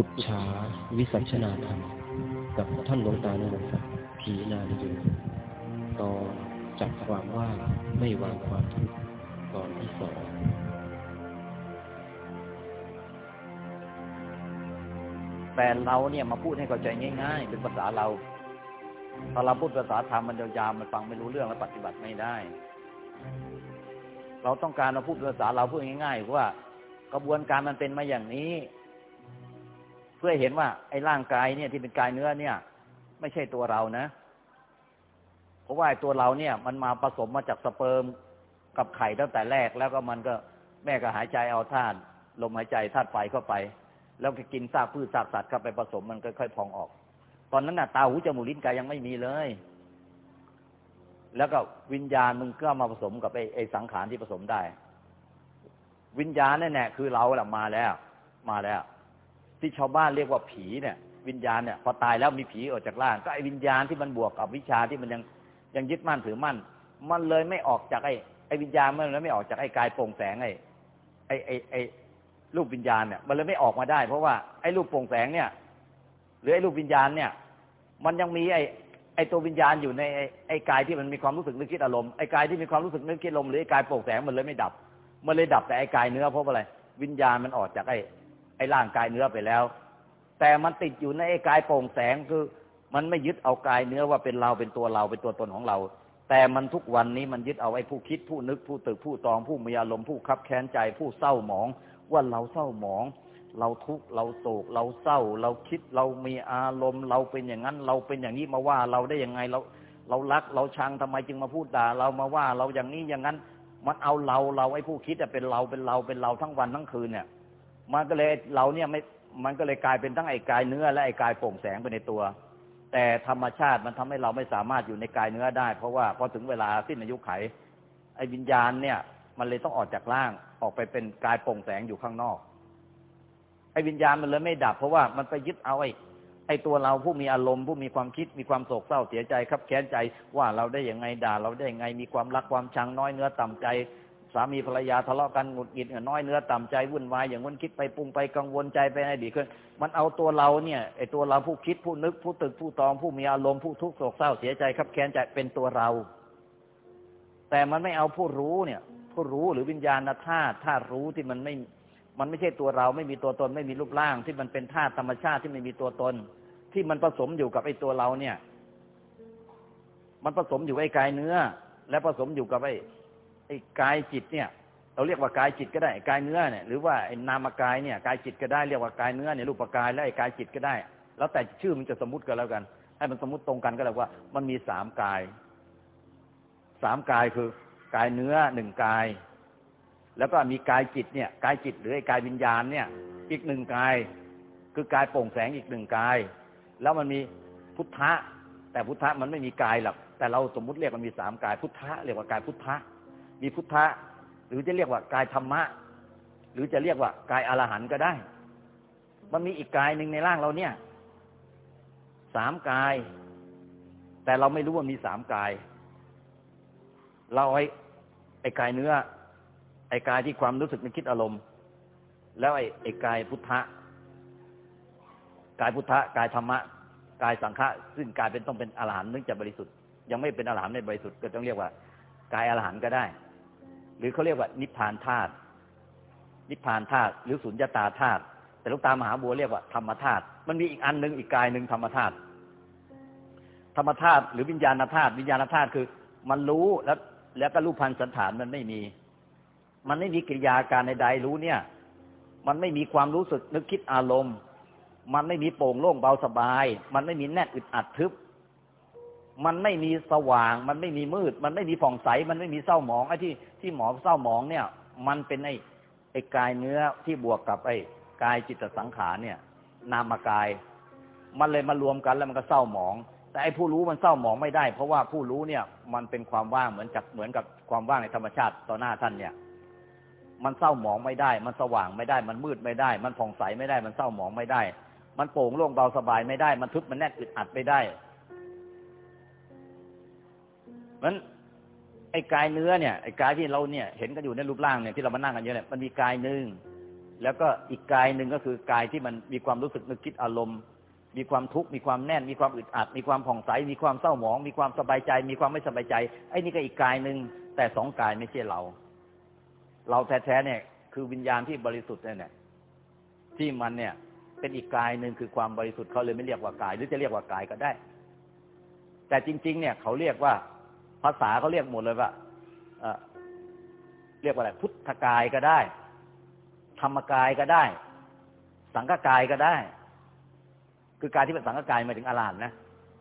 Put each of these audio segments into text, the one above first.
ปุจฉาวิสัชนาธรรม กับท่านหลวงตาโนนศักดิ์ขีนาลโยตอนจับความว่างไม่วางความทุกข์ตอนที่สองแต่เราเนี่ยมาพูดให้เข้าใจง่ายๆ เป็นภาษาเราพอเราพูดภาษาธรรมมันยาวๆมันฟังไม่รู้เรื่องและปฏิบัติไม่ได้ เราต้องการมาพูดภาษาเราพูดง่ายๆว่ากระบวนการมันเป็นมาอย่างนี้ เพื่อเห็นว่าไอ้ร่างกายเนี่ยที่เป็นกายเนื้อเนี่ย ไม่ใช่ตัวเรานะ เพราะว่าไอ้ตัวเราเนี่ย มันมาผสมมาจากสเปิร์มกับไข่ตั้งแต่แรกแล้วก็มันก็แม่ก็หายใจเอาธาตุลมหายใจธาตุไฟเข้าไป แล้วก็กินซากพืชซากสัตว์เข้าไปผสมมันก็ค่อยพองออก ตอนนั้นน่ะตาหูจมูกลิ้นกายยังไม่มีเลย แล้วก็วิญญาณมึงก็มาผสมกับไอ้ไอสังขารที่ผสมได้ วิญญาณนั่นแหละคือเราแหละมาแล้ว มาแล้ว ที่ชาวบ้านเรียกว่าผีเนี่ย วิญญาณเนี่ยพอตายแล้วมีผีออกจากร่าง ก็ไอ้วิญญาณที่มันบวกกับวิชาที่มันยังยังยึดมั่นถือมั่น มันเลยไม่ออกจากไอ้ไอ้วิญญาณมันเลยไม่ออกจากไอ้กายโปร่งแสงไอ้ไอ้ไอ้ไอ้รูปวิญญาณเนี่ยมันเลยไม่ออกมาได้ เพราะว่าไอ้รูปโปร่งแสงเนี่ย หรือไอ้รูปวิญญาณเนี่ย มันยังมีไอ้ไอ้ตัววิญญาณอยู่ในไอ้ไอ้กายที่มันมีความรู้สึกนึกคิดอารมณ์ไอ้กายที่มีความรู้สึกนึกคิดอารมณ์หรือไอ้กายโปร่งแสงมันเลยไม่ดับ มันเลยดับแต่ไอ้กายเนื้อเพราะอะไรวิญญาณมันออกจากไอ้ ไอ้ร่างกายเนื้อไปแล้ว แต่มันติดอยู่ในไอ้กายโปร่งแสงคือ มันไม่ยึดเอากายเนื้อว่าเป็นเราเป็นตัวเราเป็นตัวตนของเรา แต่มันทุกวันนี้มันยึดเอาไอ้ผู้คิดผู้นึกผู้ตึกผู้ตองผู้มีอารมณ์ผู้คับแค้นใจผู้เศร้าหมอง ว่าเราเศร้าหมอง เราทุกข์เราโศกเราเศร้า เราคิดเรามีอารมณ์ เราเป็นอย่างนั้น เราเป็นอย่างนี้มาว่าเราได้ยังไงเราเรารักเราชังทำไมจึงมาพูดด่าเรามาว่าเราอย่างนี้อย่างนั้น มันเอาเราเราไอ้ผู้คิดเป็นเราเป็นเราเป็นเราทั้งวันทั้งคืนเนี่ย มันก็เลยเราเนี่ยไม่มันก็เลยกลายเป็นทั้งไอ้กายเนื้อและไอ้กายโปร่งแสงไปในตัว แต่ธรรมชาติมันทำให้เราไม่สามารถอยู่ในกายเนื้อได้ เพราะว่าพอถึงเวลาสิ้นอายุไขไอ้วิญญาณเนี่ย มันเลยต้องออกจากร่างออกไปเป็นกายโปร่งแสงอยู่ข้างนอกไอ้วิญญาณมันเลยไม่ดับ เพราะว่ามันไปยึดเอาไอ้ไอ้ตัวเราผู้มีอารมณ์ผู้มีความคิดมีความโศกเศร้าเสียใจครับแค้นใจว่าเราได้ยังไงด่าเราได้ยังไงมีความรักความชังน้อยเนื้อต่ำใจามีภรรยาทะเลาะกันหงุดหงิดน้อยเนื้อต่ำใจวุ่นวายอย่างวันคิดไปปรุงไปกังวลใจไปให้ดีขึ้นมันเอาตัวเราเนี่ยไอ้ตัวเราผู้คิดผู้นึกผู้ตึกผู้ตองผู้มีอารมณ์ผู้ทุกข์โศกเศร้าเสียใจครับแค้นใจเป็นตัวเรา แต่มันไม่เอาผู้รู้เนี่ย ผู้รู้หรือวิญญาณธาตุธาตุรู้ที่มันไม่มันไม่ใช่ตัวเราไม่มีตัวตนไม่มีรูปร่าง ที่มันเป็นธาตุธรรมชาติที่ไม่มีตัวตน ที่มันผสมอยู่กับไอ้ตัวเราเนี่ย มันผสมอยู่ไอ้กายเนื้อ และผสมอยู่กับไอ้ ไอ้กายจิตเนี่ยเราเรียกว่ากายจิตก็ได้กายเนื้อเนี่ยหรือว่าไอ้นามกายเนี่ยกายจิตก็ได้เรียกว่ากายเนื้อเนี่ยรูปกายและไอ้กายจิตก็ได้ แล้วแต่ชื่อมันจะสมมติกันแล้วกัน ให้มันสมมติตรงกันก็แล้วว่า มันมีสามกายสามกายคือกายเนื้อหนึ่งกาย แล้วก็มีกายจิตเนี่ยกายจิตหรือไอ้กายวิญญาณเนี่ย อีกหนึ่งกาย คือกายโปร่งแสงอีกหนึ่งกาย แล้วมันมีพุทธะแต่พุทธะมันไม่มีกายหรอกแต่เราสมมุติเรียกมันมีสามกาย พุทธะเรียกว่ากายพุทธะ มีพุทธะ หรือจะเรียกว่ากายธรรมะ หรือจะเรียกว่ากายอรหันต์ก็ได้ มันมีอีกกายหนึ่งในร่างเราเนี่ยสามกาย แต่เราไม่รู้ว่ามีสามกาย เราไอ้ไอ้กายเนื้อ ไอ้กายที่ความรู้สึกนึกคิดอารมณ์ แล้วไอ้ไอ้กายพุทธะกายพุทธะกายธรรมะกายสังฆะซึ่งกายเป็นต้องเป็นอรหันต์นึกจะบริสุทธิ์ยังไม่เป็นอรหันต์ในบริสุทธิ์ก็ต้องเรียกว่ากายอรหันต์ก็ได้ หรือเขาเรียกว่านิพพานธาตุนิพพานธาตุหรือสุญญตาธาตุแต่ลูกตามหาบัวเรียกว่าธรรมธาตุมันมีอีกอันหนึ่งอีกกายหนึ่งธรรมธาตุธรรมธาตุหรือวิญญาณธาตุวิญญาณธาตุคือ มันรู้แล้วแล้วก็รูปพันสันฐานมันไม่มี มันไม่มีกิริยาการใดๆรู้เนี่ย มันไม่มีความรู้สึกนึกคิดอารมณ์ มันไม่มีโป่งโล่งเบาสบาย มันไม่มีแน่นอึดอัดทึบ มันไม่มีสว่าง มันไม่มีมืด มันไม่มีผ่องใส มันไม่มีเศร้าหมองไอ้ที่ที่หมอเศร้าหมองเนี่ย มันเป็นไอ้ไอ้กายเนื้อที่บวกกับไอ้กายจิตสังขารเนี่ย นามกาย มันเลยมารวมกันแล้วมันก็เศร้าหมอง แต่ไอ้ผู้รู้มันเศร้าหมองไม่ได้ เพราะว่าผู้รู้เนี่ย มันเป็นความว่างเหมือนกับเหมือนกับความว่างในธรรมชาติต่อหน้าท่านเนี่ย มันเศร้าหมองไม่ได้ มันสว่างไม่ได้ มันมืดไม่ได้ มันผ่องใสไม่ได้ มันเศร้าหมองไม่ได้ มันโปร่งโล่งเบาสบายไม่ได้ มันทึบมันแน่นอึดอัดไม่ได้ มันไอ้กายเนื้อเนี่ยไอ้กายที่เราเนี่ยเห็นกันอยู่ในรูปร่างเนี่ยที่เรามานั่งกันเยอะเนี่ยมันมีกายหนึ่งแล้วก็อีกกายหนึ่งก็คือกายที่มันมีความรู้สึกนึกคิดอารมณ์ มีความทุกข์มีความแน่น มีความอึดอัด มีความผ่องใส มีความเศร้าหมอง มีความสบายใจ มีความไม่สบายใจไอ้นี่ก็อีกกายหนึ่งแต่สองกายไม่ใช่เรา เราแท้ๆเนี่ย คือวิญญาณที่บริสุทธิ์เนี่ยที่มันเนี่ย เป็นอีกกายหนึ่งคือความบริสุทธิ์เขาเลยไม่เรียกว่ากาย หรือจะเรียกว่ากายก็ได้ แต่จริง ๆ เนี่ยเขาเรียกว่า ภาษาเขาเรียกหมดเลยว่าเรียกว่าอะไร พุทธกายก็ได้ ธรรมกายก็ได้ สังฆกายก็ได้ คือกายที่เป็นสังฆกายหมายถึงอรหันนะ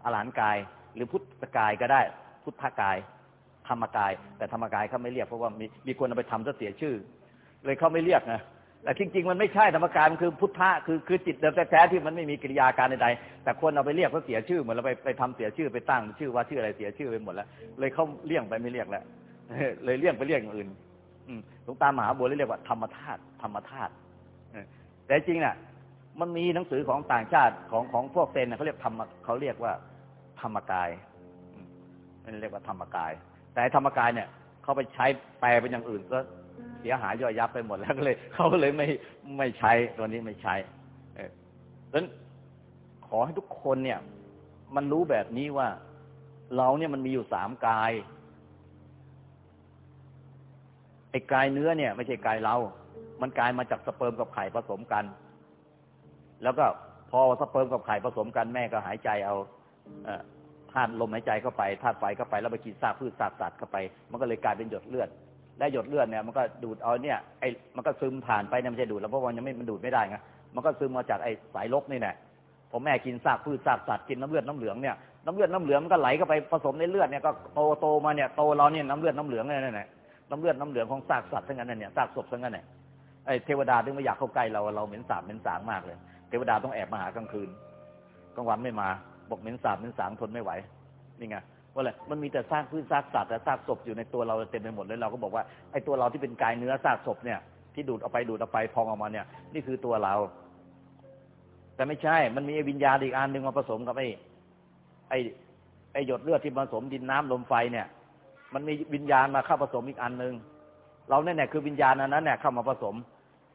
อรหันกาย หรือพุทธกายก็ได้ พุทธกาย ธรรมกาย แต่ธรรมกายเขาไม่เรียกเพราะว่ามีมีคนเอาไปทำซะเสียชื่อ เลยเขาไม่เรียกนะ แต่จริง ๆ มันไม่ใช่ธรรมกายมันคือพุทธะคือคือจิตเดิมแท้ๆที่มันไม่มีกิริยาการใดๆแต่คนเอาไปเรียกเขาเสียชื่อเหมือนเราไปไปทำเสียชื่อไปตั้งชื่อว่าชื่ออะไรเสียชื่อไปหมดแล้ว เลยเขาเลี่ยงไปไม่เรียกแล้วเลยเลี่ยงไปเรียกอย่างอื่นหลวงตามหาบัวเรียกว่าธรรมธาตุธรรมธาตุแต่จริงน่ะ มันมีหนังสือของต่างชาติของของพวกเซนเขาเรียกธรรมเขาเรียกว่าธรรมกายมันเรียกว่าธรรมกาย แต่ธรรมกายเนี่ยเขาไปใช้แปลเป็นอย่างอื่นก็ สียหายย่อยยับไปหมดแล้วก็เลยเขาก็เลยไม่ไม่ใช้ตัวนี้ไม่ใช้ เออดังนั้นขอให้ทุกคนเนี่ย มันรู้แบบนี้ว่า เราเนี่ยมันมีอยู่สามกายไอ้กายเนื้อเนี่ย ไม่ใช่กายเรา มันกลายมาจากสเปิร์มกับไข่ผสมกัน แล้วก็พอสเปิร์มกับไข่ผสมกันแม่ก็หายใจเอาธาตุลมหายใจเข้าไปธาตุไฟเข้าไปแล้วไปกินซากพืชซากสัตว์เข้าไป มันก็เลยกลายเป็นหยดเลือด และหยดเลือดเนี่ยมันก็ดูดเอาเนี่ยไอ้มันก็ซึมผ่านไปเนี่ยม่ใช่ดูดแล้วเพราะว่ายังไม่มันดูดไม่ได้ไงมันก็ซึมมาจากไอ้สายลบนี่แหละพอแม่กินซากพืชซากสัตว์กินน้ำเลือดน้ำเหลืองเนี่ยน้ำเลือดน้ำเหลืองมันก็ไหลเข้าไปผสมในเลือดเนี่ยก็โตโตมาเนี่ยโตเราเนี่ยน้ำเลือดน้ำเหลืองเนี่ยนี่น้ำเลือดน้ำเหลืองของซากสัตว์ทั้งนั้นเนี่ยซากศพทั้งนั้นเนี่ยไอ้เทวดาถึงไม่อยากเข้าใกล้เราเราเหม็นสาบเหม็นสางมากเลย เทวดาต้องแอบมาหากลางคืนกลางวันไม่มาบอกเหม็นสาบเหม็นสางทนไม่ไหวนี่ไง ว่าอะไรมันมีแต่ซากพืชซากสัตว์แต่ซากศพอยู่ในตัวเราเต็มไปหมดเลยเราก็บอกว่าไอ้ตัวเราที่เป็นกายเนื้อซากศพเนี่ยที่ดูดเอาไปดูดเอาไปพองออกมาเนี่ย นี่คือตัวเรา แต่ไม่ใช่ มันมีวิญญาณอีกอันหนึ่งมาผสมกับไอ้ไอ้ไอ้หยดเลือดที่ผสมดินน้ำลมไฟเนี่ย มันมีวิญญาณมาเข้าผสมอีกอันหนึ่งเราเนี่ยคือวิญญาณอันนั้นเนี่ยเข้ามาผสม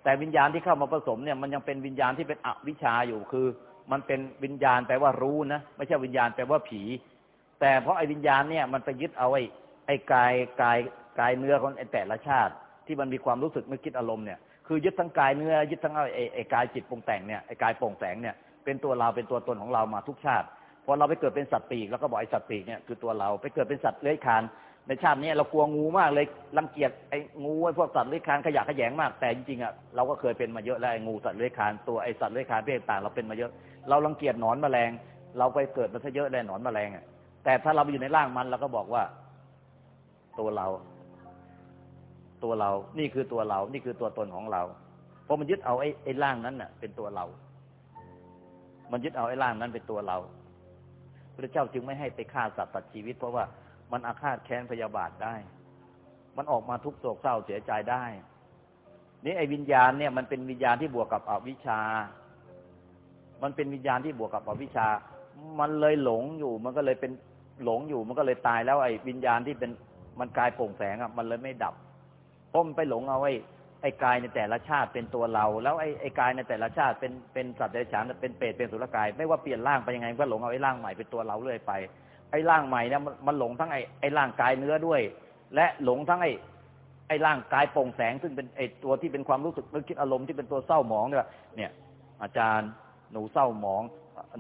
แต่วิญญาณที่เข้ามาผสมเนี่ย มันยังเป็นวิญญาณที่เป็นอวิชชาอยู่คือ มันเป็นวิญญาณแปลว่ารู้นะไม่ใช่วิญญาณแปลว่าผี แต่เพราะไอ้วิญญาณเนี่ยมันไปยึดเอาไอ้ไอ้กายกายกายเนื้อของไอ้แต่ละชาติ ที่มันมีความรู้สึกนึกคิดอารมณ์เนี่ยคือยึดทั้งกายเนื้อยึดทั้งไอ้ไอ้กายจิตปรุงแต่งเนี่ยไอ้กายปรุงแต่งเนี่ยเป็นตัวเราเป็นตัวตนของเรามาทุกชาติพอเราไปเกิดเป็นสัตว์ปีกแล้วก็บอกไอ้สัตว์ปีกเนี่ยคือตัวเราไปเกิดเป็นสัตว์เลื้อยคานในชาตินี้เรากลัวงูมากเลยรังเกียจไอ้งูไอ้พวกสัตว์เลื้อยคลานขยะขยงมากแต่จริงๆอะเราก็เคยเป็นมาเยอะแล้วไอ้งูสัตว์เลื้อยคลานตัวไอ้สัตว์เลื้อยคลานเพศต่างเราเป็นมาเยอะ เรารังเกียจหนอนแมลง เราไปเกิดมาซะเยอะเลยหนอนแมลงอะ แต่ถ้าเราไปอยู่ในร่างมันเราก็บอกว่า ตัวเรา ตัวเรา นี่คือตัวเรา นี่คือตัวตนของเรา เพราะมันยึดเอาไอ้ไอ้ร่างนั้นน่ะ เป็นตัวเรา มันยึดเอาไอ้ร่างนั้นเป็นตัวเราพระเจ้าจึงไม่ให้ไปฆ่าสัตว์ตัดชีวิต เพราะว่ามันอาฆาตแค้นพยาบาทได้ มันออกมาทุกโศกเศร้าเสียใจได้ นี่ไอ้วิญญาณเนี่ยมันเป็นวิญญาณที่บวกกับอวิชชา มันเป็นวิญญาณที่บวกกับอวิชชา มันเลยหลงอยู่ มันก็เลยเป็น หลงอยู่มันก็เลยตายแล้วไอ้วิญญาณที่เป็นมันกายโปร่งแสงอะมันเลยไม่ดับเพราะมันไปหลงเอาไอ้ไอ้กายในแต่ละชาติเป็นตัวเรา แล้วไอ้ไอ้กายในแต่ละชาติเป็นเป็นสัตว์เดรัจฉานเป็นเปรตเป็นสุรกาย ไม่ว่าเปลี่ยนร่างไปยังไงก็หลงเอาไอ้ร่างใหม่เป็นตัวเราเรื่อยไป ไอ้ร่างใหม่เนี่ยมันหลงทั้งไอ้ไอ้ร่างกายเนื้อด้วย และหลงทั้งไอ้ไอ้ร่างกายโปร่งแสงซึ่งเป็นไอ้ตัวที่เป็นความรู้สึกนึกคิดอารมณ์ที่เป็นตัวเศร้าหมองเนี่ยเนี่ย อาจารย์หนูเศร้าหมอง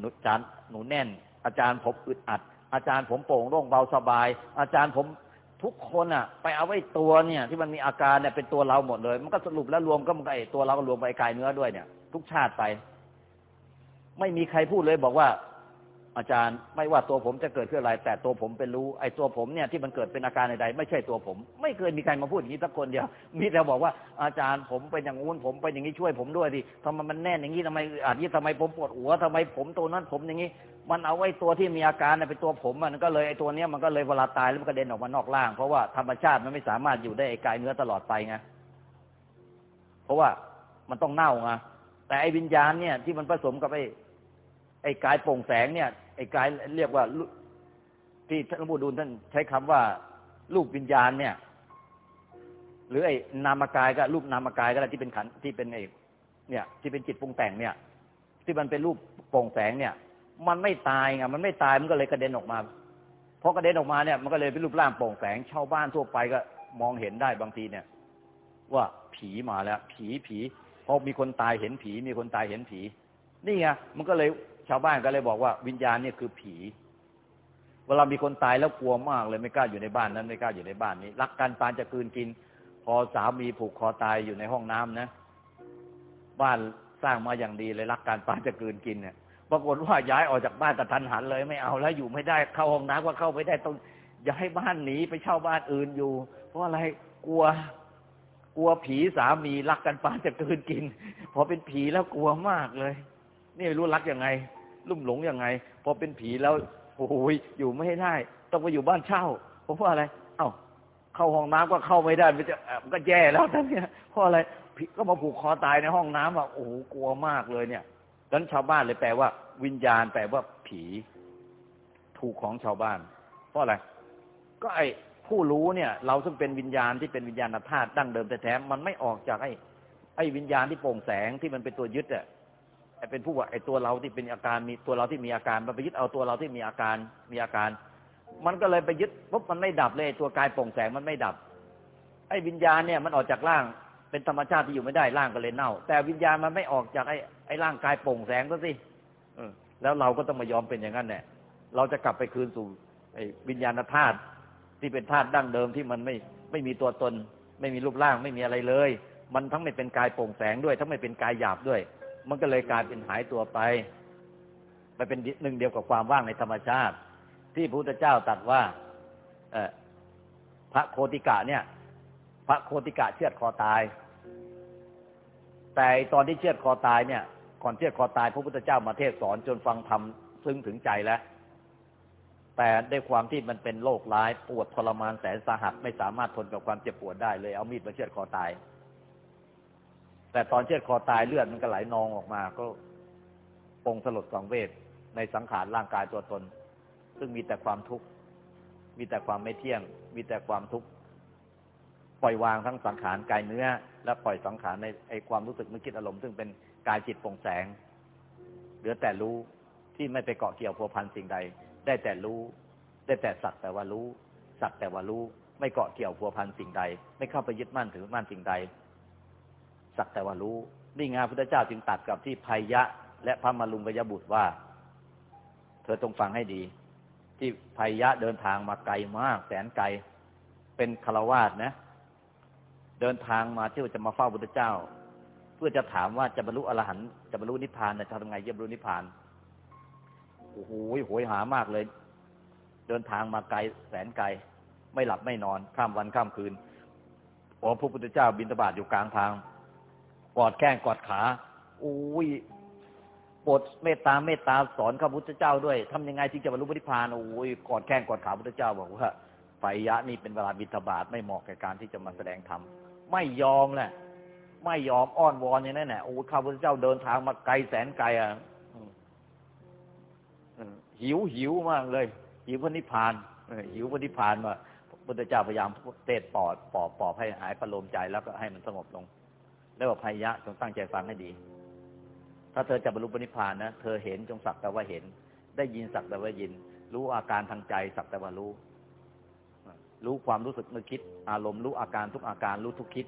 หนูอาจารย์หนูแน่น อาจารย์ผมอึดอัด อาจารย์ผมโปร่งโล่งเบาสบาย อาจารย์ผมทุกคนอะ ไปเอาไว้ตัวเนี่ย ที่มันมีอาการเนี่ยเป็นตัวเราหมดเลย มันก็สรุปแล้วรวมก็มันไอ้ตัวเราก็รวมไปกายเนื้อด้วยเนี่ย ทุกชาติไป ไม่มีใครพูดเลยบอกว่า อาจารย์ไม่ว่าตัวผมจะเกิดขึ้นอะไร แต่ตัวผมเป็นรู้ไอ้ตัวผมเนี่ยที่มันเกิดเป็นอาการใดๆไม่ใช่ตัวผม ไม่เคยมีใครมาพูดอย่างนี้สักคนเดียวมีแต่บอกว่าอาจารย์ผมเป็นอย่างงู้นผมเป็นอย่างนี้ช่วยผมด้วยดิทำไมมันแน่นอย่างนี้ทำไมอาทิตย์ทำไมผมปวดหัวทำไมผมตัวนั้นผมอย่างนี้ มันเอาไว้ตัวที่มีอาการเป็นตัวผมมันก็เลยไอ้ตัวเนี้ยมันก็เลยเวลาตายแล้วมันก็เด็นออกมานอกร่าง เพราะว่าธรรมชาติมันไม่สามารถอยู่ได้ไอ้กายเนื้อตลอดไปไงเพราะว่ามันต้องเน่าไงแต่ไอ้วิญญาณเนี่ยที่มันผสมกับไอ้ไอ้กายโปร่งแสงเนี่ย ไอ้กายเรียกว่าที่ท่านผู้ดูท่านใช้คำว่ารูปวิญญาณเนี่ย หรือไอ้นามกายก็รูปนามกายก็ได้ที่เป็นขันที่เป็นไอ้เนี่ย ที่เป็นจิตปรุงแต่งเนี่ย ที่มันเป็นรูปโปร่งแสงเนี่ย มันไม่ตายไงมันไม่ตายมันก็เลยกระเด็นออกมาพอกระเด็นออกมาเนี่ยมันก็เลยเป็นรูปร่างโปร่งแสงชาวบ้านทั่วไปก็มองเห็นได้บางทีเนี่ย ว่าผีมาแล้ว ผีผีพอมีคนตายเห็นผี มีคนตายเห็นผี นี่ไงมันก็เลย ชาวบ้านก็เลยบอกว่าวิญญาณเนี่ยคือผี เวลามีคนตายแล้วกลัวมากเลยไม่กล้าอยู่ในบ้านนั้นไม่กล้าอยู่ในบ้านนี้ รักกันปานจะกืนกิน พอสามีผูกคอตายอยู่ในห้องน้ำนะ บ้านสร้างมาอย่างดีเลยรักกันปานจะกืนกินเนี่ยปรากฏว่าย้ายออกจากบ้านแต่ทันหันเลยไม่เอาแล้วอยู่ไม่ได้เข้าห้องน้ำก็เข้าไม่ได้ต้องย้ายบ้านหนีไปเช่าบ้านอื่นอยู่ เพราะอะไรกลัวกลัวผีสามีรักกันปานจะกืนกิน พอเป็นผีแล้วกลัวมากเลย นี่ไม่รู้รักยังไง ลุ่มหลงยังไง พอเป็นผีแล้วโอ้ยอยู่ไม่ได้ ต้องไปอยู่บ้านเช่า เพราะว่าอะไร เอ้าเข้าห้องน้ำก็เข้าไม่ได้มันจะมันก็แย่แล้วท่านเนี่ยเพราะอะไรผีก็มาผูกคอตายในห้องน้ำอะโอ้โหกลัวมากเลยเนี่ยดังนั้นชาวบ้านเลยแปลว่า วิญญาณแปลว่าผี ถูกของชาวบ้าน เพราะอะไร ก็ไอ้ผู้รู้เนี่ย เราซึ่งเป็นวิญญาณที่เป็นวิญญาณธาตุดั้งเดิมแต่แท้มันไม่ออกจากไอ้ไอ้วิญญาณที่โปร่งแสงที่มันเป็นตัวยึดอะ ไอ้เป็นผู้ว่าไอ้ตัวเราที่เป็นอาการมีตัวเราที่มีอาการมันไปยึดเอาตัวเราที่มีอาการมีอาการ มันก็เลยไปยึดปุ๊บมันไม่ดับเลยตัวกายโปร่งแสงมันไม่ดับ ไอ้วิญญาณเนี่ยมันออกจากร่างเป็นธรรมชาติที่อยู่ไม่ได้ร่างก็เลยเน่า แต่วิญญาณมันไม่ออกจากไอ้ไอ้ร่างกายโปร่งแสงก็สิแล้วเราก็ต้องมายอมเป็นอย่างนั้นเนี่ยเราจะกลับไปคืนสู่ไอ้วิญญาณธาตุที่เป็นธาตุดั้งเดิมที่มันไม่ไม่มีตัวตน ไม่มีรูปร่างไม่มีอะไรเลย มันทั้งไม่เป็นกายโปร่งแสงด้วย ทั้งไม่เป็นกายหยาบด้วย มันก็เลยกลายเป็นหายตัวไป ไปเป็นหนึ่งเดียวกับความว่างในธรรมชาติ ที่พระพุทธเจ้าตรัสว่าพระโคติกะเนี่ย พระโคติกะเชือดคอตาย แต่ตอนที่เชือดคอตายเนี่ย ก่อนเชือดคอตาย พระพุทธเจ้ามาเทศสอนจนฟังธรรมซึ้งถึงใจแล้ว แต่ด้วยความที่มันเป็นโรคร้ายปวดทรมานแสนสาหัสไม่สามารถทนกับความเจ็บปวดได้เลยเอามีดมาเชือดคอตาย แต่ตอนเชือดคอตายเลือดมันก็ไหลนองออกมา ก็ปงสลดสังเวชในสังขารร่างกายตัวตน ซึ่งมีแต่ความทุกข์มีแต่ความไม่เที่ยง มีแต่ความทุกข์ปล่อยวางทั้งสังขารกายเนื้อ และปล่อยสังขารในไอความรู้สึกนึกคิดอารมณ์ซึ่งเป็นกายจิตปงแสง เหลือแต่รู้ที่ไม่ไปเกาะเกี่ยวพัวพันสิ่งใด ได้แต่รู้ ได้แต่สักแต่ว่ารู้ สักแต่ว่ารู้ ไม่เกาะเกี่ยวพัวพันสิ่งใด ไม่เข้าไปยึดมั่นถือมั่นสิ่งใด สักแต่ว่ารู้ นี่งานพุทธเจ้าจึงตัดกับที่ภัยยะ และพระมารุงกยบุตรว่า เธอต้องฟังให้ดี ที่ภัยยะเดินทางมาไกลมาก แสนไกล เป็นคารวาสนะ เดินทางมาที่จะมาเฝ้าพุทธเจ้า เพื่อจะถามว่าจะบรรลุอรหันต์จะบรรลุนิพพานจะทำไงจะบรรลุนิพพานโอ้โหโหยหามากเลย เดินทางมาไกลแสนไกล ไม่หลับไม่นอนข้ามวันข้ามคืนพอพระพุทธเจ้าบินตบาตอยู่กลางทาง กอดแข้งกอดขาโอ้ยโปรดเมตตาเมตตาสอนข้าพุทธเจ้าด้วยทำยังไงที่จะบรรลุนิพพานโอ้ยกอดแข้งกอดขาพุทธเจ้าบอกว่าไฟยะนี่เป็นเวลาบิณฑบาตไม่เหมาะแก่การที่จะมาแสดงธรรมไม่ยอมแหละไม่ยอมอ้อนวอนอย่างนั้นแหละโอ้ข้าพุทธเจ้าเดินทางมาไกลแสนไกลอะหิวหิวมากเลย หิวพระนิพพานหิวพระนิพพานมาพุทธเจ้าพยายามเทศปอดปอบปอบให้หายประโลมใจแล้วก็ให้มันสงบลง แล้วบอกพยะจงตั้งใจฟังให้ดี ถ้าเธอจะบรรลุพระนิพพานนะ เธอเห็นจงสักแต่ว่าเห็น ได้ยินสักแต่ว่ายิน รู้อาการทางใจสักแต่ว่ารู้ รู้ความรู้สึกนึกคิด อารมณ์รู้อาการทุกอาการรู้ทุกคิด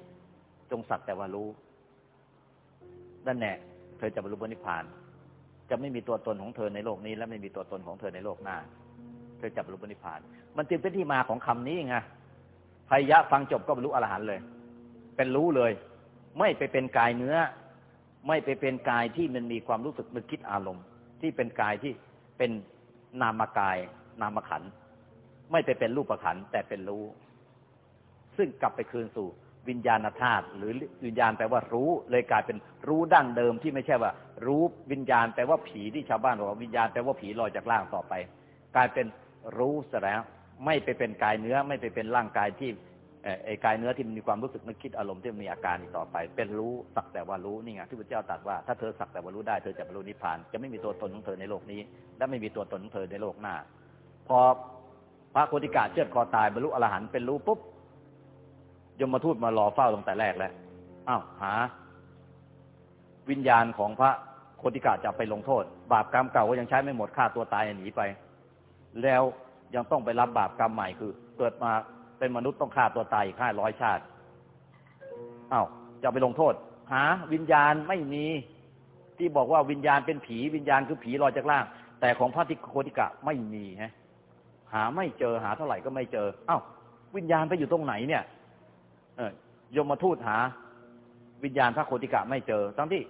จงสักแต่ว่ารู้ นั่นแหละเธอจะบรรลุพระนิพพาน จะไม่มีตัวตนของเธอในโลกนี้ และไม่มีตัวตนของเธอในโลกหน้า เธอจะบรรลุพระนิพพาน มันจึงเป็นที่มาของคำนี้ไงพยะฟังจบก็บรรลุอรหันต์เลย เป็นรู้เลย ไม่ไปเป็นกายเนื้อ ไม่ไปเป็นกายที่มันมีความรู้สึกนึกคิดอารมณ์ ที่เป็นกายที่เป็นนามกาย นามขันไม่ไปเป็นรูปขันแต่เป็นรู้ ซึ่งกลับไปคืนสู่วิญญาณธาตุหรือวิญญาณแปลว่ารู้ เลยกลายเป็นรู้ดั้งเดิมที่ไม่ใช่ว่า รู้วิญญาณแปลว่าผีที่ชาวบ้านบอกว่าวิญญาณแปลว่าผีลอยจากร่างต่อไป กลายเป็นรู้ซะแล้ว ไม่ไปเป็นกายเนื้อ ไม่ไปเป็นร่างกายที่ ไอ้กายเนื้อที่มันมีความรู้สึกนึกคิดอารมณ์ที่มีอาการต่อไป เป็นรู้สักแต่ว่ารู้นี่ไงที่พระเจ้าตรัสว่าถ้าเธอสักแต่ว่ารู้ได้เธอจะบรรลุนิพพาน จะไม่มีตัวตนของเธอในโลกนี้ และไม่มีตัวตนของเธอในโลกหน้า พอพระโคติกาเชือดคอตายบรรลุอรหันต์เป็นรู้ปุ๊บยมมาทูตมารอเฝ้าตั้งแต่แรกแล้วอ้าวหา วิญญาณของพระโคติกะจะไปลงโทษ บาปกรรมเก่าก็ยังใช้ไม่หมดฆ่าตัวตายหนีไป แล้วยังต้องไปรับบาปกรรมใหม่คือ เกิดมา เป็นมนุษย์ต้องฆ่าตัวตายอีกห้าร้อยชาติอา้าวจะไปลงโทษ หา วิญญาณไม่มี ที่บอกว่าวิญญาณเป็นผีวิญญาณคือผีลอยจากล่าง แต่ของพระทิโคติกะไม่มีฮะ หาไม่เจอหาเท่าไหร่ก็ไม่เจอเอ้าวิญญาณไปอยู่ตรงไหนเนี่ย เออยมมาทูตหา วิญญาณพระโคติกะไม่เจอ ทั้งที่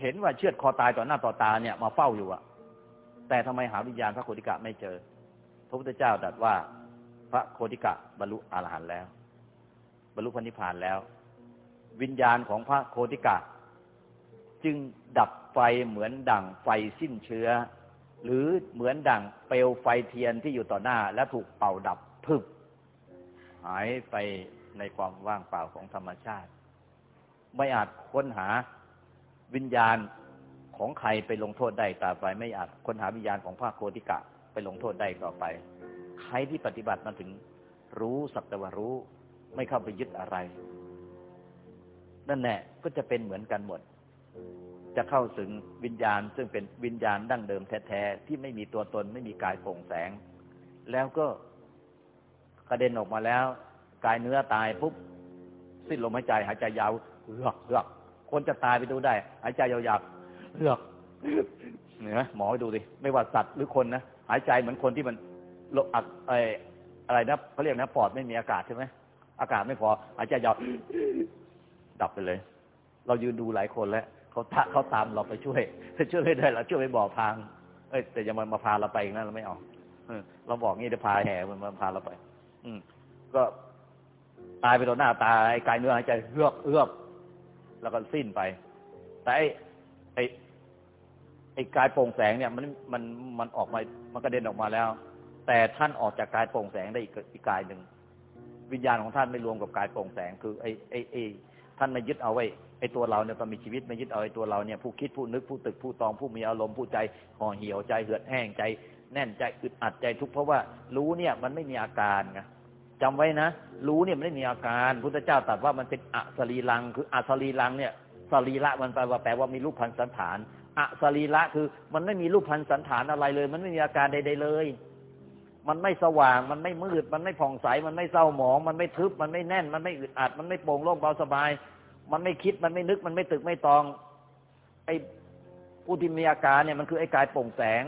เห็นว่าเชือดคอตายต่อหน้าต่อตาเนี่ยมาเฝ้าอยู่อะแต่ทำไมหาวิญญาณพระโคติกะไม่เจอ พระพุทธเจ้าตรัสว่า ระโคติกะบรรลุอรหันต์แล้ว บรรลุพระนิพพานแล้ว วิญญาณของพระโคติกะ จึงดับไฟเหมือนดั่งไฟสิ้นเชื้อ หรือเหมือนดั่งเปลวไฟเทียนที่อยู่ต่อหน้า และถูกเป่าดับพึบหายไปในความว่างเปล่าของธรรมชาติ ไม่อาจค้นหาวิญญาณของใครไปลงโทษได้ต่อไป ไม่อาจค้นหาวิญญาณของพระโคติกะไปลงโทษได้ต่อไป ใครที่ปฏิบัติมาถึงรู้สักแต่ว่ารู้ ไม่เข้าไปยึดอะไร นั่นแหละก็จะเป็นเหมือนกันหมด จะเข้าถึงวิญญาณ ซึ่งเป็นวิญญาณดั้งเดิมแท้ๆที่ไม่มีตัวตนไม่มีกายโปร่งแสง แล้วก็กระเด็นออกมาแล้ว กายเนื้อตายปุ๊บสิ้นลมหายใจหายใจยาวเฮือกเฮือกคนจะตายไปดูได้ หายใจยาวๆเฮือกเหนือหมอไปดูดิไม่ว่าสัตว์หรือคนนะหายใจเหมือนคนที่มัน ลอักไออะไรนะเขาเรียกนะปอดไม่มีอากาศใช่ไหมอากาศไม่พอหายใจยาวดับไปเลย เรายืนดูหลายคนแล้วเขาเขาตามเราไปช่วยถ้าช่วยไม่ได้เราช่วยไปบอกทาง เอ้ยแต่ย่ามามาพาเราไปอีกนะเราไม่เอาเราบอกงี้จะพาแห่มันมาพาเราไป อืม ก็ตายไปต่อหน้าตายกายเนื้อหายใจเฮือกเฮือกแล้วก็สิ้นไป แต่ไอ้ไอ้ไอ้กายโปร่งแสงเนี่ย มันมันมันออกมา มันกระเด็นออกมาแล้ว แต่ท่านออกจากกายโปร่งแสงได้อีกอีกกายหนึ่งวิญญาณของท่านไม่รวมกับกายโปร่งแสง คือไอ้ไอ้ไอ้ท่านไม่ยึดเอาไว้ไอ้ตัวเราเนี่ยตอนมีชีวิตไม่ยึดเอาไอ้ตัวเราเนี่ยผู้คิดผู้นึกผู้ตึกผู้ตองผู้มีอารมณ์ผู้ใจห่อเหี่ยวใจเหือดแห้งใจ แน่นใจอึดอัดใจทุกข์เพราะว่ารู้เนี่ยมันไม่มีอาการไงจำไว้นะ รู้เนี่ยมันไม่มีอาการพุทธเจ้าตรัสว่ามันเป็นอสรีลัง คืออสรีลังเนี่ยสรีละมันแปลว่าแปลว่ามีรูปพันสันฐานอสรีละคือมันไม่มีรูปพันสันฐานอะไรเลย มันไม่มีอาการใดๆเลย มันไม่สว่าง มันไม่มืด มันไม่ผ่องใส มันไม่เศร้าหมอง มันไม่ทึบ มันไม่แน่น มันไม่อึดอัด มันไม่โปร่งโล่งเบาสบาย มันไม่คิด มันไม่นึก มันไม่ตึกไม่ตอง ไอ้ผู้ที่มีอาการเนี่ยมันคือไอ้กายโปร่งแสง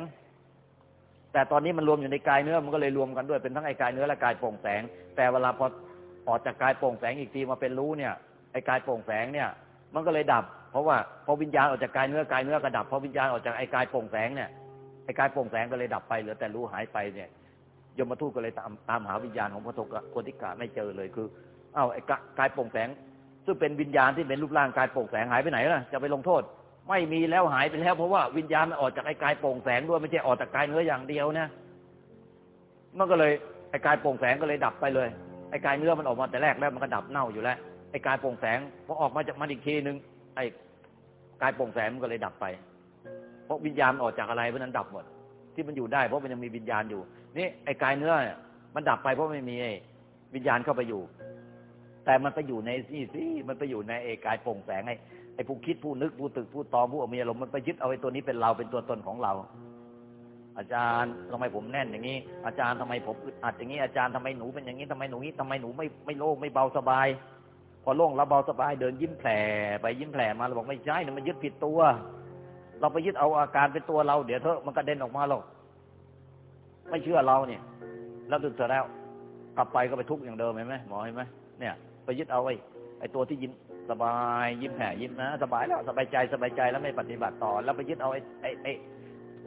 แต่ตอนนี้มันรวมอยู่ในกายเนื้อ มันก็เลยรวมกันด้วย เป็นทั้งไอ้กายเนื้อและกายโปร่งแสง แต่เวลาพอออกจากกายโปร่งแสงอีกทีมาเป็นรู้เนี่ย ไอ้กายโปร่งแสงเนี่ย มันก็เลยดับ เพราะว่าพอวิญญาณออกจากกายเนื้อกายเนื้อก็ดับ พอวิญญาณออกจากไอ้กายโปร่งแสงเนี่ยไอ้กายโปร่งแสงก็เลยดับไปเหลือแต่รู้หายไปเนี่ย ยมทูตก็เลยตามตามหาวิญญาณของพระโคติกะไม่เจอเลยคือ เอ้าไอ้กายโปร่งแสง ซึ่งเป็นวิญญาณที่เป็นรูปร่างกายโปร่งแสงหายไปไหนล่ะจะไปลงโทษ ไม่มีแล้วหายไปแล้วเพราะว่าวิญญาณมันออกจากไอ้กายโปร่งแสงด้วยไม่ใช่ออกจากกายเนื้ออย่างเดียวนะมันก็เลยไอ้กายโปร่งแสงก็เลยดับไปเลยไอ้กายเนื้อมันออกมาแต่แรกแล้วมันก็ดับเน่าอยู่แล้วไอ้กายโปร่งแสงพอออกมาจากมันอีกทีนึงไอ้กายโปร่งแสงมันก็เลยดับไป เพราะวิญญาณออกจากอะไรเพราะนั้นดับหมดที่มันอยู่ได้เพราะมันยังมีวิญญาณอยู่ นี่ไอ้กายเนื้อมันดับไปเพราะไม่มีวิญญาณเข้าไปอยู่ แต่มันไปอยู่ในนี่สิมันไปอยู่ในไอ้กายโปร่งแสงไอ้ไอ้ผู้คิดผู้นึกผู้ตึกผู้ตองผู้มีอารมณ์มันไปยึดเอาไอ้ตัวนี้เป็นเราเป็นตัวตนของเรา อาจารย์ทำไมผมแน่นอย่างนี้ อาจารย์ทำไมผมอึดอัดอย่างนี้อาจารย์ทำไมหนูเป็นอย่างนี้ทำไมหนูนี้ทำไมหนูไม่ไม่โล่งไม่เบาสบาย พอโล่งแล้วเบาสบายเดินยิ้มแผลไปยิ้มแผลมาเราบอกไม่ใช่นี่ยมันยึดผิดตัว เราไปยึดเอาอาการเป็นตัวเราเดี๋ยวเถอะมันกระเด็นออกมาหรอก ไม่เชื่อเราเนี่ย แล้วถึงเสร็จแล้ว กลับไปก็ไปทุกข์อย่างเดิมเห็นไหมหมอเห็นไหมเนี่ย ไปยึดเอาไอ้ไอ้ตัวที่ยิ้มสบายยิ้มแผ่ยิ้มนะสบายแล้วสบายใจสบายใจแล้วไม่ปฏิบัติต่อ แล้วไปยึดเอาไอ้ไอ้ไอ้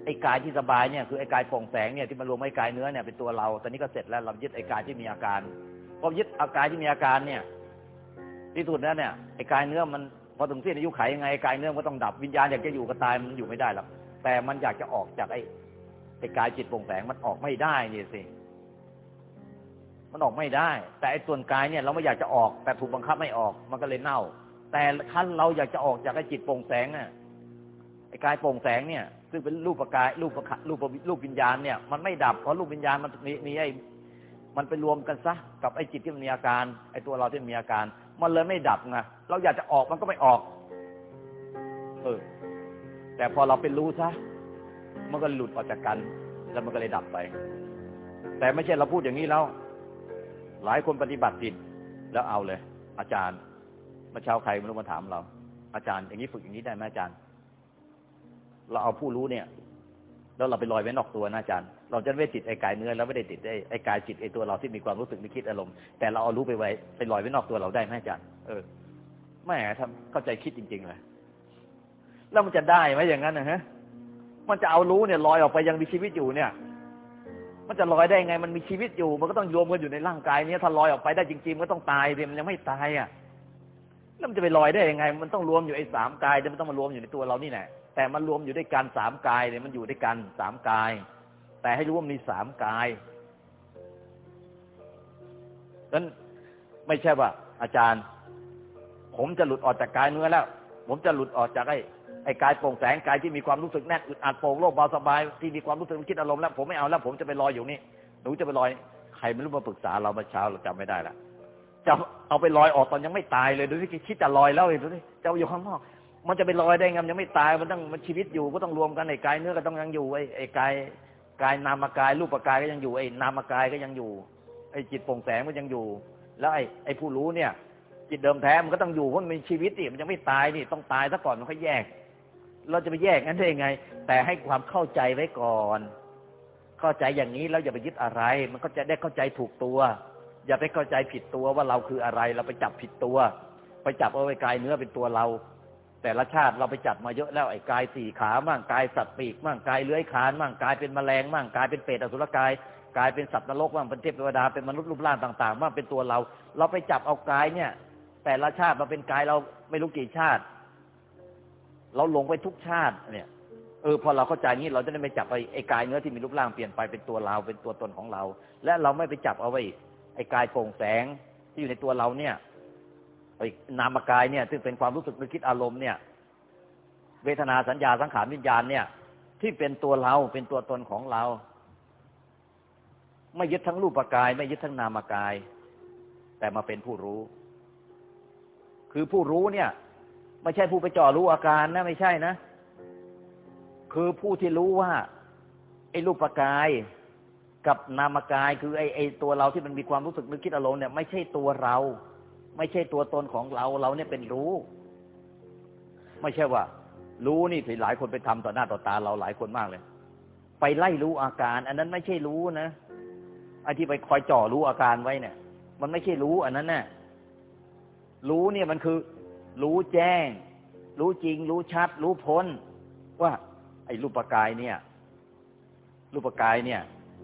ไอ้กายที่สบายเนี่ยคือไอ้กายโปร่งแสงเนี่ยที่มันรวมไอ้กายเนื้อเนี่ยเป็นตัวเราตอนนี้ก็เสร็จแล้วเรายึดไอ้กายที่มีอาการพอยึดอาการที่มีอาการเนี่ย ที่สุดแล้วเนี่ยไอ้กายเนื้อมันพอถึงสิ้นอายุไขยังไงไอ้กายเนื้อก็ต้องดับวิญญาณอยากจะอยู่ก็ตายมันอยู่ไม่ได้หรอกแต่มันอยากจะออกจากไอ้ ไอ้กายจิตโปร่งแสงมันออกไม่ได้นี่สิมันออกไม่ได้ แต่ไอ้ส่วนกายเนี่ย เราไม่อยากจะออกแต่ถูกบังคับไม่ออก มันก็เลยเน่า แต่ขั้นเราอยากจะออกจากไอ้จิตโปร่งแสงน่ะไอ้กายโปร่งแสงเนี่ย ซึ่งเป็นรูปกายรูปประรูปรูปวิญญาณเนี่ยมันไม่ดับเพราะรูปวิญญาณมันมีมีไอ้มันไปรวมกันซะกับไอ้จิตที่มันมีอาการ ไอ้ตัวเราที่มีอาการ มันเลยไม่ดับไงเราอยากจะออกมันก็ไม่ออก เออแต่พอเราเป็นรู้ซะ มันก็หลุดออกจากกัน แล้วมันก็เลยดับไป แต่ไม่ใช่เราพูดอย่างนี้แล้ว หลายคนปฏิบัติผิดแล้วเอาเลย อาจารย์มาเช้าใครไม่รู้มาถามเรา อาจารย์อย่างนี้ฝึกอย่างนี้ได้ไหมอาจารย์ เราเอาผู้รู้เนี่ย แล้วเราไปลอยไว้นอกตัวนะอาจารย์ เราจะไม่ติดไอ้กายเนื้อแล้วไม่ได้ติดไอ้ไอ้กายจิตไอ้ตัวเราที่มีความรู้สึกมีคิดอารมณ์แต่เราเอารู้ไปไว้ไปลอยไว้นอกตัวเราได้ไหมอาจารย์ เออแม่ทำเข้าใจคิดจริงๆเลยแล้วมันจะได้ไหมอย่างนั้นนะฮะ มันจะเอารู้เนี่ยลอยออกไปยังมีชีวิตอยู่เนี่ย มันจะลอยได้ไงมันมีชีวิตอยู่ มันก็ต้องรวมกันอยู่ในร่างกายเนี้ถ้าลอยออกไปได้จริงๆก็ต้องตายดิมันยังไม่ตายอะแล้วมันจะไปลอยได้ยังไง มันต้องรวมอยู่ไอ้สามกายเดี๋ยวมันต้องมารวมอยู่ในตัวเรานี่แหละแต่มันรวมอยู่ด้วยกันสามกายเนี่ยมันอยู่ด้วยกันสามกาย แต่ให้รู้ว่ามีสามกายนั้นไม่ใช่ว่าอาจารย์ ผมจะหลุดออกจากกายเนื้อแล้ว ผมจะหลุดออกจากไอ้ ไอ้กายโปร่งแสงกายที่มีความรู้สึกแน่นอึดอัดโปร่งโล่งเบาสบายที่มีความรู้สึกคิดอารมณ์แล้วผมไม่เอาแล้วผมจะไปลอยอยู่นี่หนูจะไปลอยใครไม่รู้มาปรึกษาเราเมื่อเช้าเราจำไม่ได้ละจะเอาไปลอยออกตอนยังไม่ตายเลยดูที่คิดจะลอยแล้วเลยดูที่จะอยู่ข้างนอก มันจะไปลอยได้ไงมันยังไม่ตายมันต้องมันชีวิตอยู่ก็ต้องรวมกันไอ้กายเนื้อก็ต้องยังอยู่ไอ้ไอ้กายกายนามกายรูปกายก็ยังอยู่ไอ้นามกายก็ยังอยู่ไอ้จิตโปร่งแสงก็ยังอยู่ แล้วไอ้ไอ้ผู้รู้เนี่ยจิตเดิมแท้มันก็ต้องอยู่เพราะมันมีชีวิตนี่มันยังไม่ตายนี่ต้องตายซะก่อนมันค่อยแยก เราจะไปแยกงั้นได้ยังไง แต่ให้ความเข้าใจไว้ก่อน เข้าใจอย่างนี้แล้วอย่าไปยึดอะไร มันก็จะได้เข้าใจถูกตัว อย่าไปเข้าใจผิดตัวว่าเราคืออะไร เราไปจับผิดตัว ไปจับเอาไว้กายเนื้อเป็นตัวเรา แต่ละชาติเราไปจับมาเยอะแล้วไอ้กายสี่ขามั่งกายสัตว์ปีกมั่งกายเลื้อยคลานมั่งกายเป็นแมลงมั่งกายเป็นเปรตอสุรกายกายเป็นสัตว์นรกมั่งเป็นเทพเทวดาเป็นมนุษย์รูปร่างต่างๆมั่งเป็นตัวเรา เราไปจับเอากายเนี่ย แต่ละชาติมาเป็นกายเราไม่รู้กี่ชาติ เราหลงไปทุกชาติ เนี่ยเออพอเราเข้าใจนี้เราจะได้ไม่จับไอ้ไอ้กายเนื้อที่มีรูปร่างเปลี่ยนไปเป็นตัวเราเป็นตัวตนของเรา และเราไม่ไปจับเอาไว้ไอ้กายโปร่งแสงที่อยู่ในตัวเราเนี่ยไอ้นามกายเนี่ย ซึ่งเป็นความรู้สึกนึกคิดอารมณ์เนี่ย เวทนาสัญญาสังขารวิญญาณเนี่ย ที่เป็นตัวเราเป็นตัวตนของเรา ไม่ยึดทั้งรูปกาย ไม่ยึดทั้งนามกาย แต่มาเป็นผู้รู้ คือผู้รู้เนี่ย ไม่ใช่ผู้ไปจ่อรู้อาการนะไม่ใช่นะ คือผู้ที่รู้ว่า ไอ้รูปกายกับนามกายคือไอ้ไอ้ตัวเราที่มันมีความรู้สึกนึกคิดอารมณ์เนี่ยไม่ใช่ตัวเรา ไม่ใช่ตัวตนของเราเราเนี่ยเป็นรู้ ไม่ใช่ว่า รู้นี่ที่หลายคนไปทำต่อหน้าต่อตาเราหลายคนมากเลย ไปไล่รู้อาการ อันนั้นไม่ใช่รู้นะไอ้ที่ไปคอยจ่อรู้อาการไว้เนี่ย มันไม่ใช่รู้ อันนั้นน่ะรู้เนี่ยมันคือ รู้แจ้ง รู้จริง รู้ชัด รู้พ้น ว่า ไอ้รูปกายเนี่ย รูปกายเนี่ย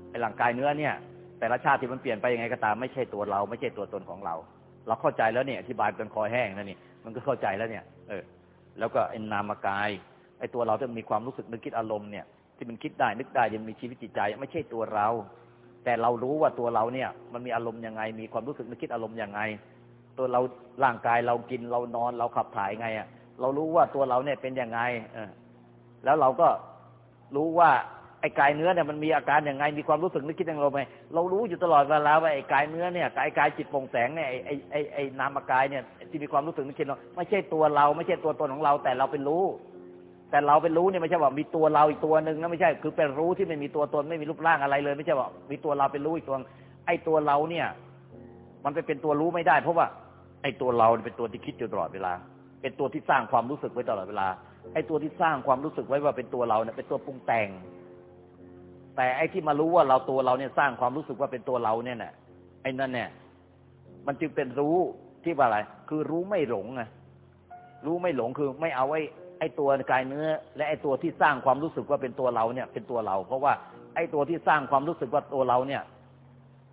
ไอ้หลังกายเนื้อเนี่ย แต่ละชาติที่มันเปลี่ยนไปยังไงก็ตามไม่ใช่ตัวเรา ไม่ใช่ตัวตนของเรา เราเข้าใจแล้วเนี่ยอธิบายจนคอแห้งแล้วนี่มันก็เข้าใจแล้วเนี่ย เออ แล้วก็ไอ้นามกายไอ้ตัวเราที่มีความรู้สึกนึกคิดอารมณ์เนี่ยที่มันคิดได้นึกได้ยังมีชีวิตจิตใจ ไม่ใช่ตัวเรา แต่เรารู้ว่าตัวเราเนี่ย มันมีอารมณ์ยังไง มีความรู้สึกนึกคิดอารมณ์ยังไง ตัวเราร่างกายเรากินเรานอนเราขับถ่ายไงอะ เรารู้ว่าตัวเราเนี่ยเป็นยังไงเออแล้วเราก็รู้ว่าไอ้กายเนื้อเนี่ยมันมีอาการยังไง มีความรู้สึกนึกคิดยังไงเรไหมเรารู้อยู่ตลอดเวลาว่าไอ้กายเนื้อเนี่ยกายกายจิตโปร่งแสงเนี่ยไอ้ไอ้ไอ้ไอ้นามกายเนี่ยที่มีความรู้สึกนึกคิดเราไม่ใช่ตัวเรา ไม่ใช่ตัวตนของเรา แต่เราเป็นรู้ แต่เราเป็นรู้เนี่ยไม่ใช่ว่ามีตัวเราอีกตัวหนึ่งนะไม่ใช่ คือเป็นรู้ที่ไม่มีตัวตนไม่มีรูปร่างอะไรเลย ไม่ใช่ว่ามีตัวเราเป็นรู้อีกตัวไอ้ตัวเราเนี่ย มันไปเป็นตัวรู้ไม่ได้ เพราะว่า ไอ้ตัวเราเป็นตัวที่คิดอยู่ตลอดเวลา เป็นตัวที่สร้างความรู้สึกไว้ตลอดเวลา ไอ้ตัวที่สร้างความรู้สึกไว้ว่าเป็นตัวเราเนี่ยเป็นตัวปรุงแต่ง แต่ไอ้ที่มารู้ว่าเราตัวเราเนี่ยสร้างความรู้สึกว่าเป็นตัวเราเนี่ยน่ะไอ้นั่นเนี่ย มันจึงเป็นรู้ที่ว่าอะไร คือรู้ไม่หลงไงรู้ไม่หลงคือไม่เอาไอ้ไอ้ตัวกายเนื้อ และไอ้ตัวที่สร้างความรู้สึกว่าเป็นตัวเราเนี่ย เป็นตัวเรา เพราะว่าไอ้ตัวที่สร้างความรู้สึกว่าตัวเราเนี่ย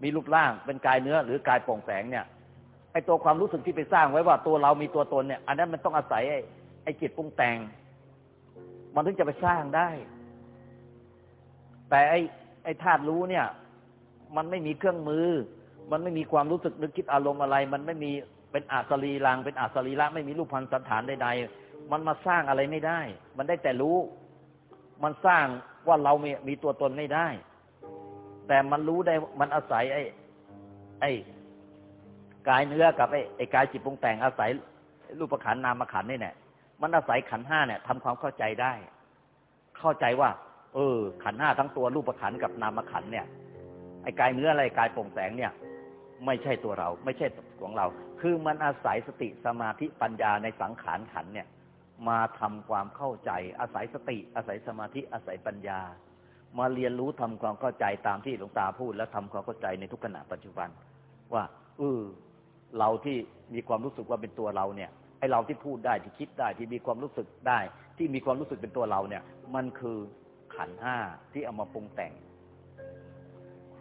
มีรูปร่างเป็นกายเนื้อ หรือกายโปร่งแสงเนี่ย ไอ้ตัวความรู้สึกที่ไปสร้างไว้ว่าตัวเรามีตัวตนเนี่ย อันนั้นมันต้องอาศัย ไอ้ไอ้จิตปรุงแต่ง มันถึงจะไปสร้างได้ แต่ไอ้ไอ้ธาตุรู้เนี่ย มันไม่มีเครื่องมือ มันไม่มีความรู้สึกนึกคิดอารมณ์อะไร มันไม่มีเป็นอาสรีรัง เป็นอาสรีละไม่มีรูปพันธ์สันฐานใดๆมันมาสร้างอะไรไม่ได้ มันได้แต่รู้ มันสร้างว่าเรามีมีตัวตนไม่ได้ แต่มันรู้ได้มันอาศัย ไอ้ ไอ้ กายเนื้อกับไอ้ไอ้กายจิตปรุงแต่งอาศัยรูปขันนามขันนี่แหละมันอาศัยขันห้าเนี่ยทำความเข้าใจได้ เข้าใจว่า เออ ขันห้าทั้งตัวรูปขันกับนามขันเนี่ย ไอ้กายเนื้ออะไรกายปร่งแสงเนี่ย ไม่ใช่ตัวเรา ไม่ใช่ของเรา คือมันอาศัยสติสมาธิปัญญาในสังขารขันเนี่ย มาทำความเข้าใจ อาศัยสติ อาศัยสมาธิอาศัยปัญญา มาเรียนรู้ทำความเข้าใจตามที่หลวงตาพูด แล้วทำความเข้าใจในทุกขณะปัจจุบัน ว่าเออ เราที่มีความรู้สึกว่าเป็นตัวเราเนี่ยไอเราที่พูดได้ที่คิดได้ที่มีความรู้สึกได้ ที่มีความรู้สึกเป็นตัวเราเนี่ย มันคือขันธ์ห้าที่เอามาปรุงแต่ง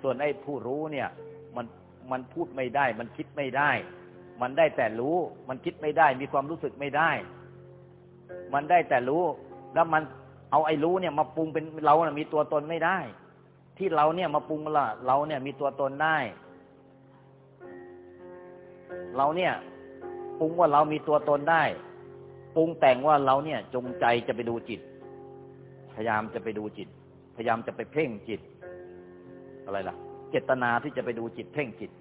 ส่วนไอ้ผู้รู้เนี่ย มันมันพูดไม่ได้ มันคิดไม่ได้ มันได้แต่รู้ มันคิดไม่ได้ มีความรู้สึกไม่ได้ มันได้แต่รู้ แล้วมันเอาไอ้รู้เนี่ย มาปรุงเป็นเรานะมีตัวตนไม่ได้ ที่เราเนี่ยมาปรุงละเราเนี่ยมีตัวตนได้ เราเนี่ยปรุงว่าเรามีตัวตนได้ปรุงแต่งว่าเราเนี่ยจงใจจะไปดูจิต พยายามจะไปดูจิต พยายามจะไปเพ่งจิต อะไรล่ะ เจตนาที่จะไปดูจิต เพ่งจิต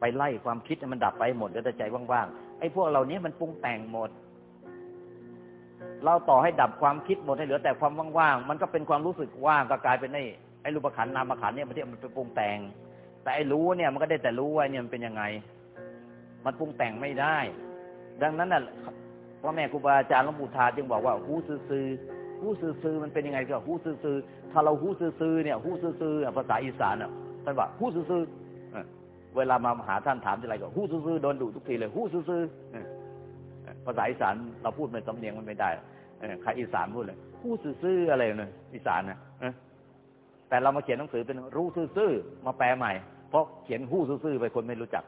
ไปไล่ความคิดมันดับไปหมดแล้วแต่ใจว่างๆไอ้พวกเราเนี้ยมันปรุงแต่งหมด เราต่อให้ดับความคิดหมดให้เหลือแต่ความว่างๆมันก็เป็นความรู้สึกว่างก็กลายเป็นไอ้ไอ้รูปขันนามขันเนี่ยมันที่มันเป็นปรุงแต่ง แต่ไอ้รู้เนี่ยมันก็ได้แต่รู้ว่าเนี่ยมันเป็นยังไง มันปรุงแต่งไม่ได้ ดังนั้นน่ะพ่อแม่ครูบาอาจารย์หลวงปู่ทาจึงบอกว่าหูซื่อๆหูซื่อๆมันเป็นยังไงก็หูซื่อๆถ้าเราหูซื่อๆเนี่ยหูซื่อๆภาษาอีสานอะท่านว่าหูซื่อๆเวลามาหาท่านถามอะไรก็หูซื่อๆโดนดุทุกทีเลยหูซื่อๆภาษาอีสานเราพูดไม่สำเนียงมันไม่ได้ใครอีสานพูดเลยหูซื่อๆอะไรเนี่ยอีสานนะแต่เรามาเขียนหนังสือเป็นรู้ซื่อๆมาแปลใหม่เพราะเขียนหู้ซื่อๆไปคนไม่รู้จัก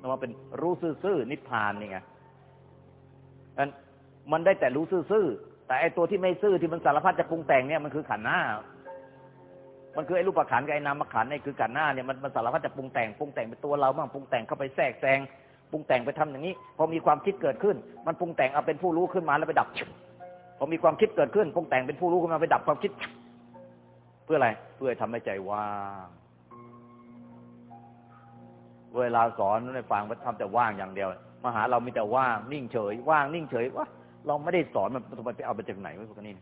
เรามาเป็นรู้ซื่อๆนิพพานนี่ไงนั้นมันได้แต่รู้ซื่อๆแต่ไอตัวที่ไม่ซื่อที่มันสารพัดจะปรุงแต่งเนี่ยมันคือขันหน้า มันคือไอรูปขันกับไอนามขันนี่คือขันหน้าเนี่ยมันมันสารพัดจะปรุงแต่งปรุงแต่งเป็นตัวเราบ้างปรุงแต่งเข้าไปแทรกแซงปรุงแต่งไปทำอย่างนี้ พอมีความคิดเกิดขึ้น มันปรุงแต่งเอาเป็นผู้รู้ขึ้นมาแล้วไปดับพอมีความคิดเกิดขึ้นปรุงแต่งเป็นผู้รู้ขึ้นมาไปดับความคิด เพื่ออะไร เพื่อทำให้ใจว่าง เวลาสอนในฟังมันทำแต่ว่างอย่างเดียวมาหาเรามีแต่ว่างนิ่งเฉย ว่างนิ่งเฉยวะเราไม่ได้สอนมันมันไปเอาไปจากไหนวะพวกนี้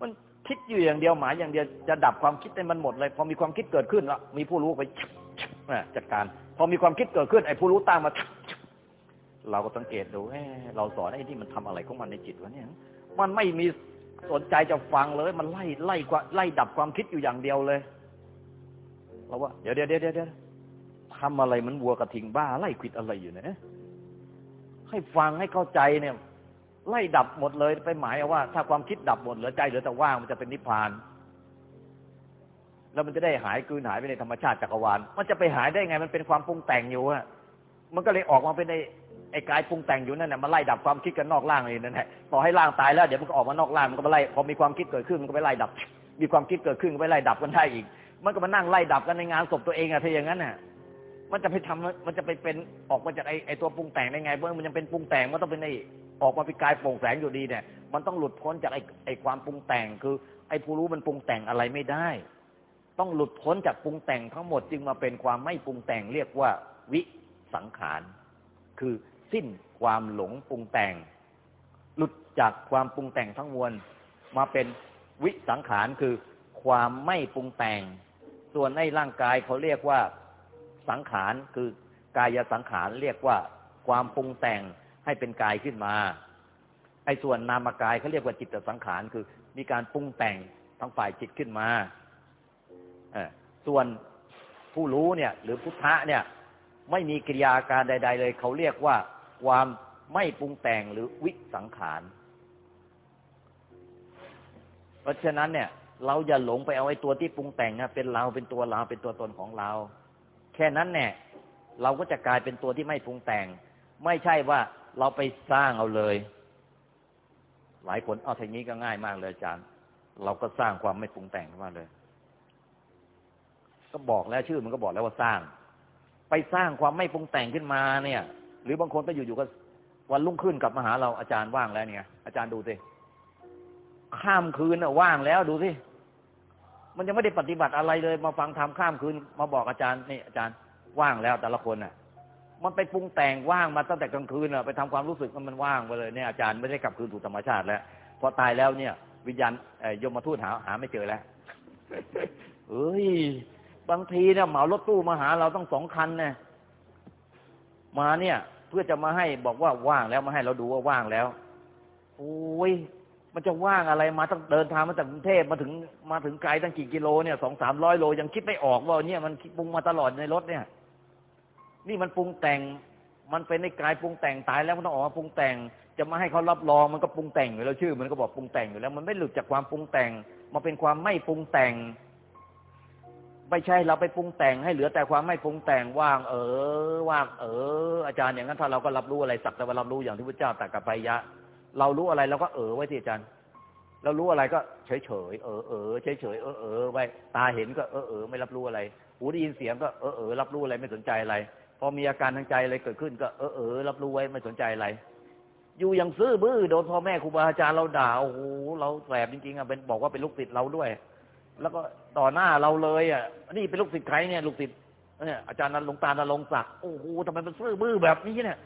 มันคิดอยู่อย่างเดียวหมายอย่างเดียวจะดับความคิดให้มันหมดเลย พอมีความคิดเกิดขึ้นแล้วมีผู้รู้ไปจัดการ พอมีความคิดเกิดขึ้นไอ้ผู้รู้ตามมาเราก็สังเกตดูเอเราสอนไอ้ที่มันทำอะไรของมันในจิตวะเนี่ย มันไม่มีสนใจจะฟังเลย มันไล่ไล่กว่าไล่ดับความคิดอยู่อย่างเดียวเลยเราว่าเดี๋ยวเดี๋ยวเดี๋ยวเดี๋ยว ทำอะไรมันวัวกระทิงบ้าไล่ขิดอะไรอยู่เนี่ยให้ฟังให้เข้าใจเนี่ย ไล่ดับหมดเลยไปหมายว่า ถ้าความคิดดับหมดเหลือใจเหลือแต่ว่างมันจะเป็นนิพพาน แล้วมันจะได้หายกืนหายไปในธรรมชาติจักรวาลมันจะไปหายได้ไง มันเป็นความปรุงแต่งอยู่อะมันก็เลยออกมาเป็นในไอ้กายปรุงแต่งอยู่นั่นแหละมาไล่ดับความคิดกันนอกล่างเลยนั่นแหละต่อให้ล่างตายแล้วเดี๋ยวมันก็ออกมานอกล่างมันก็ไปไล่พอมีความคิดเกิดขึ้นมันก็ไปไล่ดับ มีความคิดเกิดขึ้นก็ไปไล่ดับกันได้อีก มันก็มานั่งไล่ดับกันในงานศพตัวเองอะถ้าอย่างนั้นน่ะ มันจะไปทำมันจะไปเป็นออกมาจากไอ้ไอ้ตัวปรุงแต่งได้ไงเมื่อมันยังเป็นปรุงแต่งมันต้องเป็นไอ้ออกมาเป็นกายโปร่งแสงอยู่ดีเนี่ย มันต้องหลุดพ้นจากไอ้ไอ้ความปรุงแต่ง คือ ไอ้ผู้รู้มันปรุงแต่งอะไรไม่ได้ ต้องหลุดพ้นจากปรุงแต่งทั้งหมดจึงมาเป็นความไม่ปรุงแต่งเรียกว่า วิสังขาร คือสิ้นความหลงปรุงแต่ง หลุดจากความปรุงแต่งทั้งมวลมาเป็นวิสังขารคือความไม่ปรุงแต่ง ส่วนในร่างกายเขาเรียกว่า สังขารคือกายสังขารเรียกว่าความปรุงแต่งให้เป็นกายขึ้นมา ไอ้ส่วนนามกายเขาเรียกว่าจิตสังขารคือมีการปรุงแต่งทั้งฝ่ายจิตขึ้นมาส่วนผู้รู้เนี่ย หรือพุทธะเนี่ย ไม่มีกิริยาการใด ๆ เลยเขาเรียกว่าความไม่ปรุงแต่งหรือวิสังขาร เพราะฉะนั้นเนี่ย เราอย่าหลงไปเอาไอ้ตัวที่ปรุงแต่งเป็นเราเป็นตัวเราเป็นตัวตนของเรา ค่นั้นแน่เราก็จะกลายเป็นตัวที่ไม่ปรุงแต่ง ไม่ใช่ว่าเราไปสร้างเอาเลย หลายคนเอาทีนี้ก็ง่ายมากเลยอาจารย์ เราก็สร้างความไม่ปรุงแต่งขึ้นมาเลย ก็บอกแล้วชื่อมันก็บอกแล้วว่าสร้าง ไปสร้างความไม่ปรุงแต่งขึ้นมาเนี่ย หรือบางคนก็อยู่ๆก็วันรุ่งขึ้นกลับมาหาเราอาจารย์ว่างแล้วเนี่ย อาจารย์ดูสิข้ามคืนว่างแล้วดูสิ มันยังไม่ได้ปฏิบัติอะไรเลย มาฟังธรรมข้ามคืน มาบอกอาจารย์นี่อาจารย์ว่างแล้วแต่ละคนน่ะ มันไปปรุงแต่งว่างมาตั้งแต่กลางคืนอะไปทำความรู้สึกว่ามันว่างไปเลยเนี่ยอาจารย์ไม่ได้กลับคืนสู่ธรรมชาติแล้วพอตายแล้วเนี่ย วิญญาณยมมาทูตหาหาไม่เจอแล้วเอ้ยบางทีเนี่ยเหมารถตู้มาหาเราต้องสองคันเนี่ยมาเนี่ย เพื่อจะมาให้บอกว่าว่างแล้วมาให้เราดูว่าว่างแล้วโอ้ย มันจะว่างอะไรมาต้องเดินทางมาจากกรุงเทพมาถึงมาถึงไกลตั้งกี่กิโลเนี่ยสองสามร้อยโลยังคิดไม่ออกว่าเนี่ยมันปรุงมาตลอดในรถเนี่ย นี่มันปรุงแต่ง มันเป็นในกายปรุงแต่งตายแล้วมันต้องออกมาปรุงแต่ง จะมาให้เขารับรองมันก็ปรุงแต่งอยู่แล้วชื่อ มันก็บอกปรุงแต่งอยู่แล้วมันไม่หลุดจากความปรุงแต่งมาเป็นความไม่ปรุงแต่งไม่ใช่เราไปปรุงแต่งให้เหลือแต่ความไม่ปรุงแต่งว่าง เออว่างเออ อาจารย์อย่างนั้นถ้าเราก็รับรู้อะไรสักแต่ว่ารับรู้อย่างที่พระเจ้าตรัสกับไปยะ เรารู้อะไรเราก็เออไว้ที่อาจารย์ เรารู้อะไรก็เฉยเฉยเออเออเฉยเฉยเออเออไว้ตาเห็นก็เออเออไม่รับรู้อะไรหูได้ยินเสียงก็เออเออรับรู้อะไรไม่สนใจอะไร พอมีอาการทางใจอะไรเกิดขึ้นก็เออเออรับรู้ไว้ไม่สนใจอะไร อยู่อย่างซื่อบื้อโดนพ่อแม่ครูบาอาจารย์เราด่าโอ้โหเราแสบจริงๆอะเป็นบอกว่าเป็นลูกศิษย์เราด้วย แล้วก็ต่อหน้าเราเลยอะนี่เป็นลูกศิษย์ใครเนี่ยลูกศิษย์เนี่ยอาจารย์นันลงตาลนรงค์ศักดิ์โอ้โหทำไมมันซื่อบื้อแบบนี้เนี่ย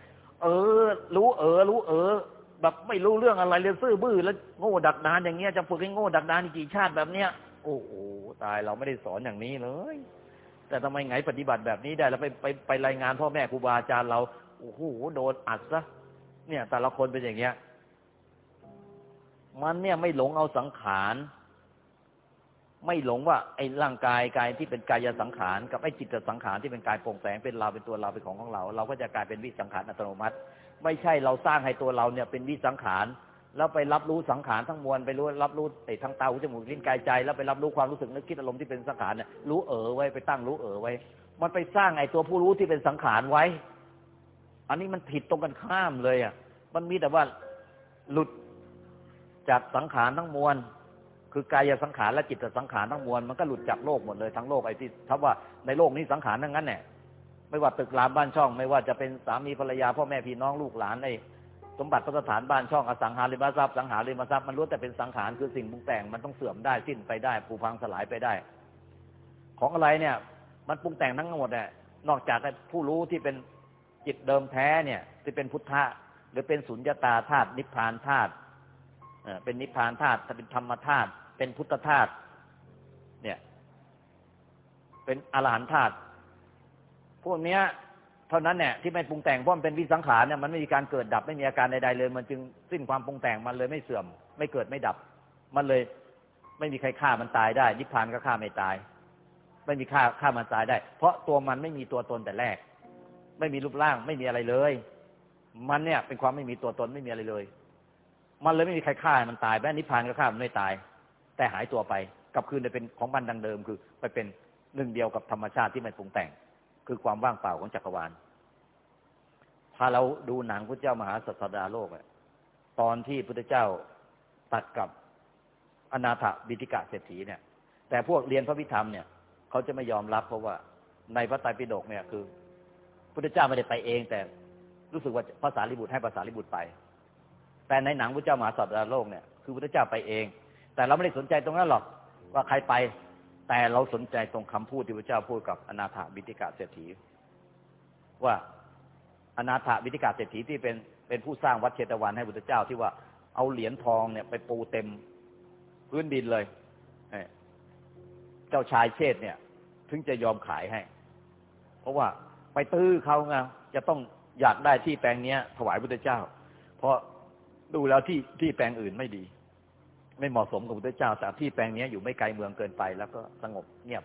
เออ รู้เออ รู้เออ แบบไม่รู้เรื่องอะไรเลยซื่อบื้อแล้วโง่ดักดานอย่างเงี้ยจะฝึกให้โง่ดักดานกกี่ชาติแบบเนี้ยโอ้โหตายเราไม่ได้สอนอย่างนี้เลย แต่ทำไมไงปฏิบัติแบบนี้ได้แล้วไปไปไปรายงานพ่อแม่ครูบาอาจารย์เราโอ้โหโดนอัดซะเนี่ย แต่ละคนเป็นอย่างเงี้ย มันเนี่ยไม่หลงเอาสังขารไม่หลงว่าไอ้ร่างกายกายที่เป็นกายสังขาร กับไอ้จิตสังขารที่เป็นกายโปร่งแสงเป็นเราเป็นตัวเราเป็นของของเรา เราก็จะกลายเป็นวิสังขารอัตโนมัติ ไม่ใช่เราสร้างให้ตัวเราเนี่ยเป็นวิสังขารแล้วไปรับรู้สังขารทั้งมวลไปรู้รับรู้ไอ้ทั้งตาหูจมูกลิ้นกายใจ แล้วไปรับรู้ความรู้สึกนึกคิดอารมณ์ที่เป็นสังขารเนี่ยรู้เออไว้ไปตั้งรู้เออไว้ มันไปสร้างไอ้ตัวผู้รู้ที่เป็นสังขารไว้ อันนี้มันผิดตรงกันข้ามเลยอะมันมีแต่ว่าหลุดจากสังขารทั้งมวลคือกายสังขารและจิตสังขารทั้งมวลมันก็หลุดจากโลกหมดเลยทั้งโลกไอ้ที่ถ้าว่าในโลกนี้สังขารทั้งนั้นเนี่ย ไม่ว่าตึกรามบ้านช่อง ไม่ว่าจะเป็นสามีภรรยาพ่อแม่พี่น้องลูกหลานไอ้สมบัติพัฒฐานบ้านช่องอสังหาริมทรัพย์สังหาริมทรัพย์มันล้วนแต่เป็นสังขารคือสิ่งปรุงแต่งมันต้องเสื่อมได้สิ้นไปได้ผุพังสลายไปได้ ของอะไรเนี่ย มันปรุงแต่งทั้งหมดเนี่ยนอกจากผู้รู้ที่เป็นจิตเดิมแท้เนี่ยที่เป็นพุทธะหรือเป็นสุญญตาธาตุนิพพานธาตุเป็นนิพพานธาตุถ้าเป็นธรรมธาตุเป็นพุทธธาตุเนี่ย เป็นอรหันธาตุ พวกเนี้ยเท่านั้นเนี่ยที่ไม่ปรุงแต่งเพราะมันเป็นวิสังขารเนี่ยมันไม่มีการเกิดดับไม่มีอาการใดๆเลย มันจึงสิ้นความปรุงแต่งมันเลยไม่เสื่อม ไม่เกิดไม่ดับ มันเลยไม่มีใครฆ่ามันตายได้นิพพานก็ฆ่าไม่ตาย ไม่มีฆ่าฆ่ามันตายได้ เพราะตัวมันไม่มีตัวตนแต่แรก ไม่มีรูปร่างไม่มีอะไรเลย มันเนี่ยเป็นความไม่มีตัวตนไม่มีอะไรเลย มันเลยไม่มีใครฆ่ามันตายแม้นิพพานก็ฆ่ามันไม่ตาย แต่หายตัวไปกลับคืนไปเป็นของมันดังเดิมคือ ไปเป็นหนึ่งเดียวกับธรรมชาติที่ไม่ปรุงแต่ง คือความว่างเปล่าของจักรวาลถ้าเราดูหนังพระเจ้ามหาสัตดาโลกอะตอนที่พระเจ้าตัดกับอนาถบิติกะเศรษฐีเนี่ย แต่พวกเรียนพระวิธรรมเนี่ยเขาจะไม่ยอมรับเพราะว่าในพระไตรปิฎกเนี่ยคือพระเจ้าไม่ได้ไปเอง แต่รู้สึกว่าภาษาลิบุตรให้ภาษาลิบุตรไป แต่ในหนังพระเจ้ามหาสัตดาโลกเนี่ยคือพระเจ้าไปเอง แต่เราไม่ได้สนใจตรงนั้นหรอกว่าใครไป แต่เราสนใจตรงคำพูดที่พระเจ้าพูดกับอนาถาบิติกะเศรษฐี ว่าอนาถาบิติกะเศรษฐีที่เป็นเป็นผู้สร้างวัดเชตวันให้พระเจ้าที่ว่าเอาเหรียญทองเนี่ยไปปูเต็มพื้นดินเลยเจ้าชายเชษเนี่ย ถึงจะยอมขายให้ เพราะว่าไปตื้อเขาไงจะต้องอยากได้ที่แปลงเนี้ย ถวายพระเจ้า เพราะดูแล้วที่ที่แปลงอื่นไม่ดี ไม่เหมาะสมกับพระเจ้า แต่ที่แปลงนี้อยู่ไม่ไกลเมืองเกินไป แล้วก็สงบเงียบ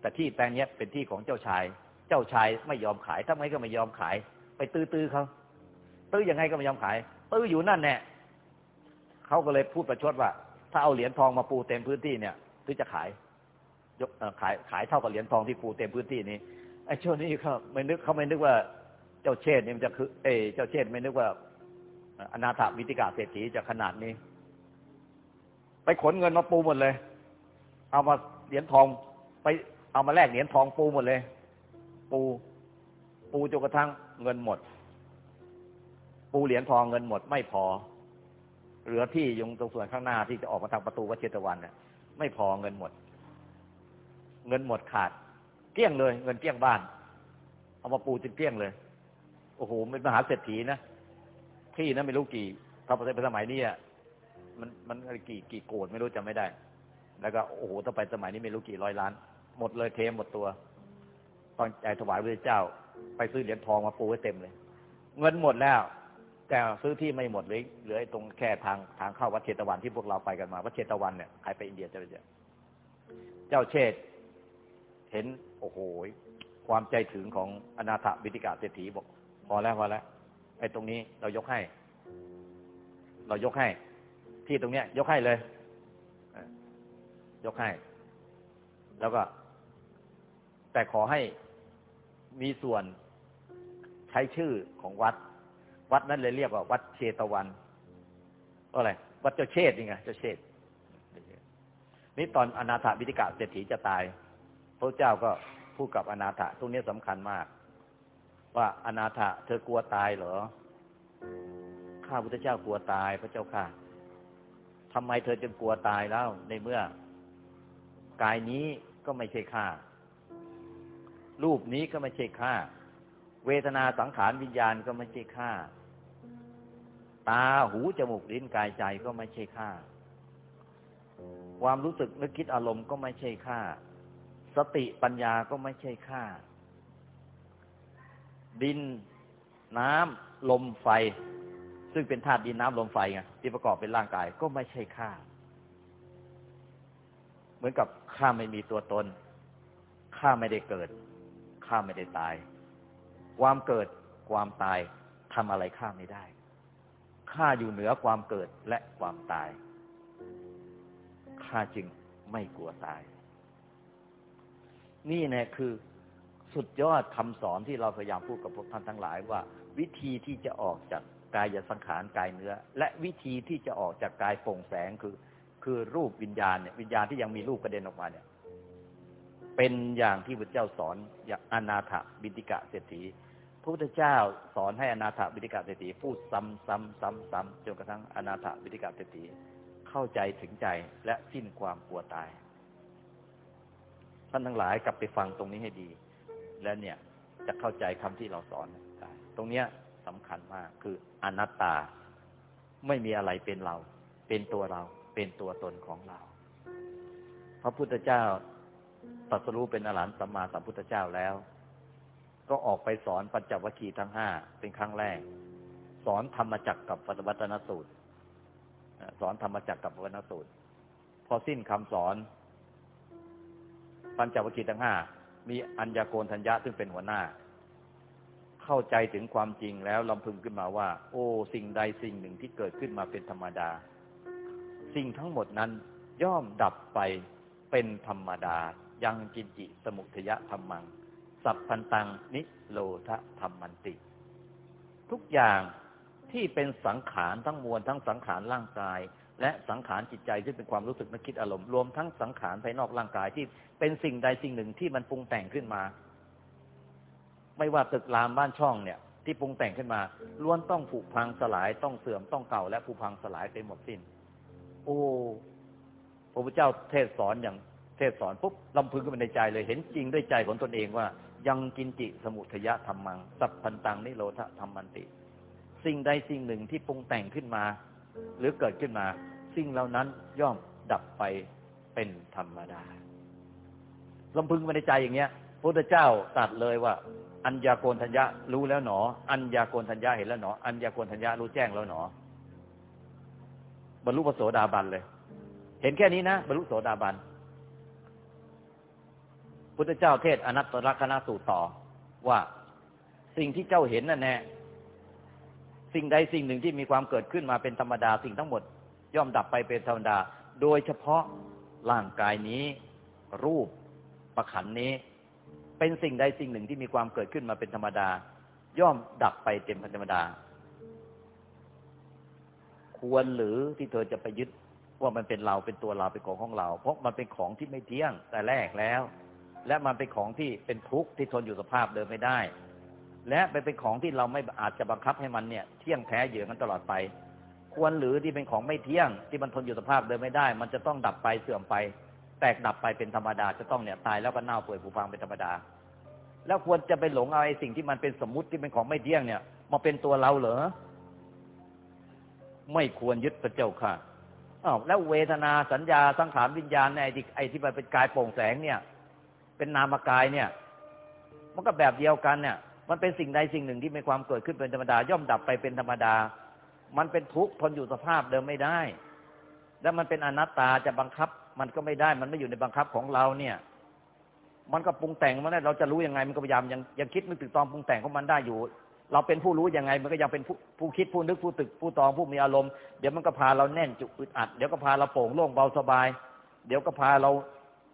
แต่ที่แปลงนี้เป็นที่ของเจ้าชาย เจ้าชายไม่ยอมขายทำไมก็ไม่ยอมขาย ไปตื้อตื้อเขาตื้อยังไงก็ไม่ยอมขายตื้ออยู่นั่นแน่เขาก็เลยพูดประชดว่า ถ้าเอาเหรียญทองมาปูเต็มพื้นที่เนี่ยถึงจะขายยกขายขายเท่ากับเหรียญทองที่ปูเต็มพื้นที่นี้ไอ้ช่วงนี้เขาไม่นึกเขาไม่นึกว่าเจ้าเชษนี่มันจะคือ เอเจ้าเชษไม่นึกว่าอนาถวิติกาเศรษฐีจะขนาดนี้ ไปขนเงินมาปูหมดเลย เอามาเหรียญทอง ไปเอามาแลกเหรียญทองปูหมดเลย ปู ปูจนกระทั่งเงินหมด ปูเหรียญทองเงินหมด ไม่พอ เหลือที่ยงตรงส่วนข้างหน้าที่จะออกมาทางประตูวัดเชตวันเนี่ยไม่พอเงินหมด เงินหมดขาด เกลี้ยงเลย เงินเกลี้ยงบ้าน เอามาปูจนเกลี้ยงเลย โอ้โหเป็นมหาเศรษฐีนะที่นะไม่รู้กี่ถ้าเป็นสมัยนี้อะ มันมันกี่กี่โกดไม่รู้จำไม่ได้ แล้วก็โอ้โหถ้าไปสมัยนี้ไม่รู้กี่ร้อยล้าน หมดเลยเทมหมดตัวตั้งใจถวายพระเจ้า ไปซื้อเหรียญทองมาปูไว้เต็มเลย เงินหมดแล้ว แต่ซื้อที่ไม่หมดเลยเหลือตรงแค่ทางทางเข้าวัดเชตวันที่พวกเราไปกันมาวัดเชตวันเนี่ยใครไปอินเดียจะไปเจอเจ้าเชษเห็นโอ้โหความใจถึงของอนาถบิติกาเศรษฐีบอก พอแล้วพอแล้วไอ้ตรงนี้เรายกให้ เรายกให้ ที่ตรงเนี้ย ยกให้เลย ยกให้ แล้วก็ แต่ขอให้มีส่วนใช้ชื่อของวัด วัดนั้นเลยเรียกว่า วัดเชตวันอะไรวัดเจ้าเชษนี่ไงเจ้าเชษนี่ตอนอนาถบิติกาเศรษฐีจะตาย พระเจ้าก็พูดกับอนาถตรงนี้สำคัญมาก ว่าอนาถเธอกลัวตายเหรอข้าพุทธเจ้ากลัวตายพระเจ้าค่ะ ทำไมเธอจึงกลัวตายแล้ว ในเมื่อกายนี้ก็ไม่ใช่ข้ารูปนี้ก็ไม่ใช่ข้าเวทนาสังขารวิญญาณก็ไม่ใช่ข้าตาหูจมูกลิ้นกายใจก็ไม่ใช่ข้าความรู้สึกนึกคิดอารมณ์ก็ไม่ใช่ข้าสติปัญญาก็ไม่ใช่ข้าดินน้ำลมไฟ ซึ่งเป็นธาตุดินน้ำลมไฟไงที่ประกอบเป็นร่างกายก็ไม่ใช่ข้าเหมือนกับข้าไม่มีตัวตนข้าไม่ได้เกิดข้าไม่ได้ตาย ความเกิดความตายทำอะไรข้าไม่ได้ข้าอยู่เหนือความเกิดและความตายข้าจึงไม่กลัวตาย นี่เนี่ยคือสุดยอดคำสอนที่เราพยายามพูดกับพวกท่านทั้งหลายว่า วิธีที่จะออกจาก กายสังขารกายเนื้อ และวิธีที่จะออกจากกายโปร่งแสงคือ คือรูปวิญญาณเนี่ยวิญญาณที่ยังมีรูปกระเด็นออกมาเนี่ย เป็นอย่างที่พระเจ้าสอนอย่างอนาถบิติกะเศรษฐีพระพุทธเจ้าสอนให้อนาถบิติกะเศรษฐีพูดซ้ำซ้ำซ้ำซ้ำจนกระทั่งอนาถบิติกะเศรษฐีเข้าใจถึงใจและสิ้นความกลัวตาย ท่านทั้งหลายกลับไปฟังตรงนี้ให้ดี แล้วเนี่ยจะเข้าใจคำที่เราสอนได้ตรงเนี้ย สำคัญมาก คืออนัตตา ไม่มีอะไรเป็นเรา เป็นตัวเรา เป็นตัวตนของเรา พระพุทธเจ้าตรัสรู้เป็นอรหันตสัมมาสัมพุทธเจ้าแล้ว ก็ออกไปสอนปัญจวัคคีย์ทั้งห้าเป็นครั้งแรก สอนธรรมจักรกับวัตนสูตร สอนธรรมจักรกับวัตนสูตร พอสิ้นคำสอน ปัญจวัคคีย์ทั้งห้ามีอัญญโกณทัญญะซึ่งเป็นหัวหน้า เข้าใจถึงความจริงแล้วลำพึงขึ้นมาว่า โอ้ สิ่งใดสิ่งหนึ่งที่เกิดขึ้นมาเป็นธรรมดา สิ่งทั้งหมดนั้นย่อมดับไปเป็นธรรมดา ยังจินจิสมุทยะธรรมัง สัพพันตังนิโรธธรรมันติ ทุกอย่างที่เป็นสังขารทั้งมวลทั้งสังขารร่างกาย และสังขารจิตใจที่เป็นความรู้สึกนึกคิดอารมณ์รวมทั้งสังขารภายนอกร่างกายที่เป็นสิ่งใดสิ่งหนึ่งที่มันปรุงแต่งขึ้นมา ไม่ว่าตึกรามบ้านช่องเนี่ย ที่ปรุงแต่งขึ้นมาล้วนต้องผุพังสลายต้องเสื่อมต้องเก่าและผุพังสลายไปหมดสิ้น โอ้พระพุทธเจ้าเทศสอนอย่างเทศสอนปุ๊บลำพึงขึ้นมาในใจเลยเห็นจริงด้วยใจของตนเองว่า ยังกินจิสมุทยะธรรมัง สัพพันตังนิโรธธรรมันติ สิ่งใดสิ่งหนึ่งที่ปรุงแต่งขึ้นมา หรือเกิดขึ้นมา สิ่งเหล่านั้นย่อมดับไปเป็นธรรมดาลำพึงมาในใจอย่างเงี้ยพระพุทธเจ้าตัดเลยว่า อัญญาโกณทัญญะรู้แล้วหนอ อัญญาโกณทัญญะเห็นแล้วหนอ อัญญาโกณทัญญะรู้แจ้งแล้วหนอ บรรลุปโสดาบันเลย เห็นแค่นี้นะบรรลุโสดาบัน พุทธเจ้าเทศอนัตตลักนาสูตรต่อว่าสิ่งที่เจ้าเห็นนั่นแน่สิ่งใดสิ่งหนึ่งที่มีความเกิดขึ้นมาเป็นธรรมดาสิ่งทั้งหมด ย่อมดับไปเป็นธรรมดา โดยเฉพาะร่างกายนี้ รูปประขันนี้ เป็นสิ่งใดสิ่งหนึ่งที่มีความเกิดขึ้นมาเป็นธรรมดา ย่อมดับไปเต็มธรรมดา ควรหรือที่เธอจะไปยึดว่ามันเป็นเราเป็นตัวเราเป็นของของเรา เพราะมันเป็นของที่ไม่เที่ยงแต่แรกแล้ว และมันเป็นของที่เป็นทุกข์ที่ทนอยู่สภาพเดิมไม่ได้ และไปเป็นของที่เราไม่อาจจะบังคับให้มันเนี่ยเที่ยงแท้อยู่อกันตลอดไป ควรหรือที่เป็นของไม่เที่ยงที่มันทนอยู่สภาพเดิมไม่ได้ มันจะต้องดับไปเสื่อมไป แตกดับไปเป็นธรรมดาจะต้องเนี่ยตายแล้วก็เน่าเปื่อยผุพังเป็นธรรมดา แล้วควรจะไปหลงเอาไอ้สิ่งที่มันเป็นสมมุติที่เป็นของไม่เที่ยงเนี่ย มาเป็นตัวเราเหรอไม่ควรยึดพระเจ้าค่ะอ้าวแล้วเวทนาสัญญาสังขารวิญญาณในไอ้ที่ไอ้ที่มันเป็นกายโปร่งแสงเนี่ย เป็นนามกายเนี่ย มันก็แบบเดียวกันเนี่ย มันเป็นสิ่งใดสิ่งหนึ่งที่มีความเกิดขึ้นเป็นธรรมดา ย่อมดับไปเป็นธรรมดา มันเป็นทุกข์ทนอยู่สภาพเดิมไม่ได้ แล้วมันเป็นอนัตตาจะบังคับ มันก็ไม่ได้ มันไม่อยู่ในบังคับของเราเนี่ย มันก็ปรุงแต่งมันได้เราจะรู้ยังไง มันก็พยายามยังยังคิดไม่ถึงตอนปรุงแต่งของมันได้อยู่ เราเป็นผู้รู้ยังไง มันก็ยังเป็นผู้ผู้คิดผู้นึกผู้ตึกผู้ตองผู้มีอารมณ์เดี๋ยวมันก็พาเราแน่นจุกอึดอัดเดี๋ยวก็พาเราโป่งโล่งเบาสบาย เดี๋ยวก็พาเรา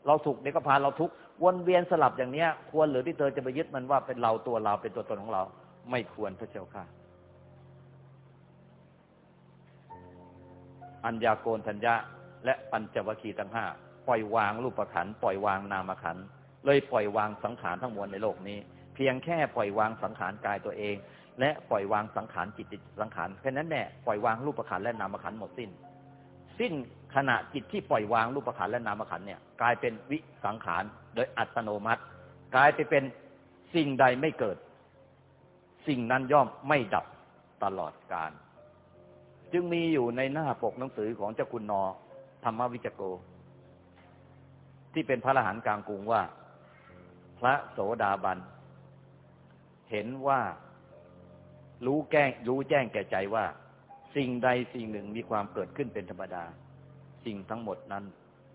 เราสุขเดี๋ยวก็พาเราทุกข์วนเวียนสลับอย่างเนี้ย ควรหรือที่เธอจะไปยึดมันว่าเป็นเราตัวเราเป็นตัวตนของเรา ไม่ควรพระเจ้าค่ะอัญญาโกนทัญญะ และปัญจวัคคีย์ทั้งห้าปล่อยวางรูปขันปล่อยวางนามขันเลยปล่อยวางสังขารทั้งมวลในโลกนี้ เพียงแค่ปล่อยวางสังขารกายตัวเอง และปล่อยวางสังขารจิตสังขารแค่นั้นแน่ปล่อยวางรูปขันและนามขันหมดสิ้น สิ้นขณะจิตที่ปล่อยวางรูปขันและนามขันเนี่ย กลายเป็นวิสังขารโดยอัตโนมัติ กลายไปเป็นสิ่งใดไม่เกิด สิ่งนั้นย่อมไม่ดับตลอดกาลจึงมีอยู่ในหน้าปกหนังสือของเจ้าคุณนอ ธรรมวิจโก ที่เป็นพระอรหันต์กลางกรุงว่า พระโสดาบัน เห็นว่ารู้แก้งรู้แจ้งแก่ใจว่า สิ่งใดสิ่งหนึ่งมีความเกิดขึ้นเป็นธรรมดา สิ่งทั้งหมดนั้น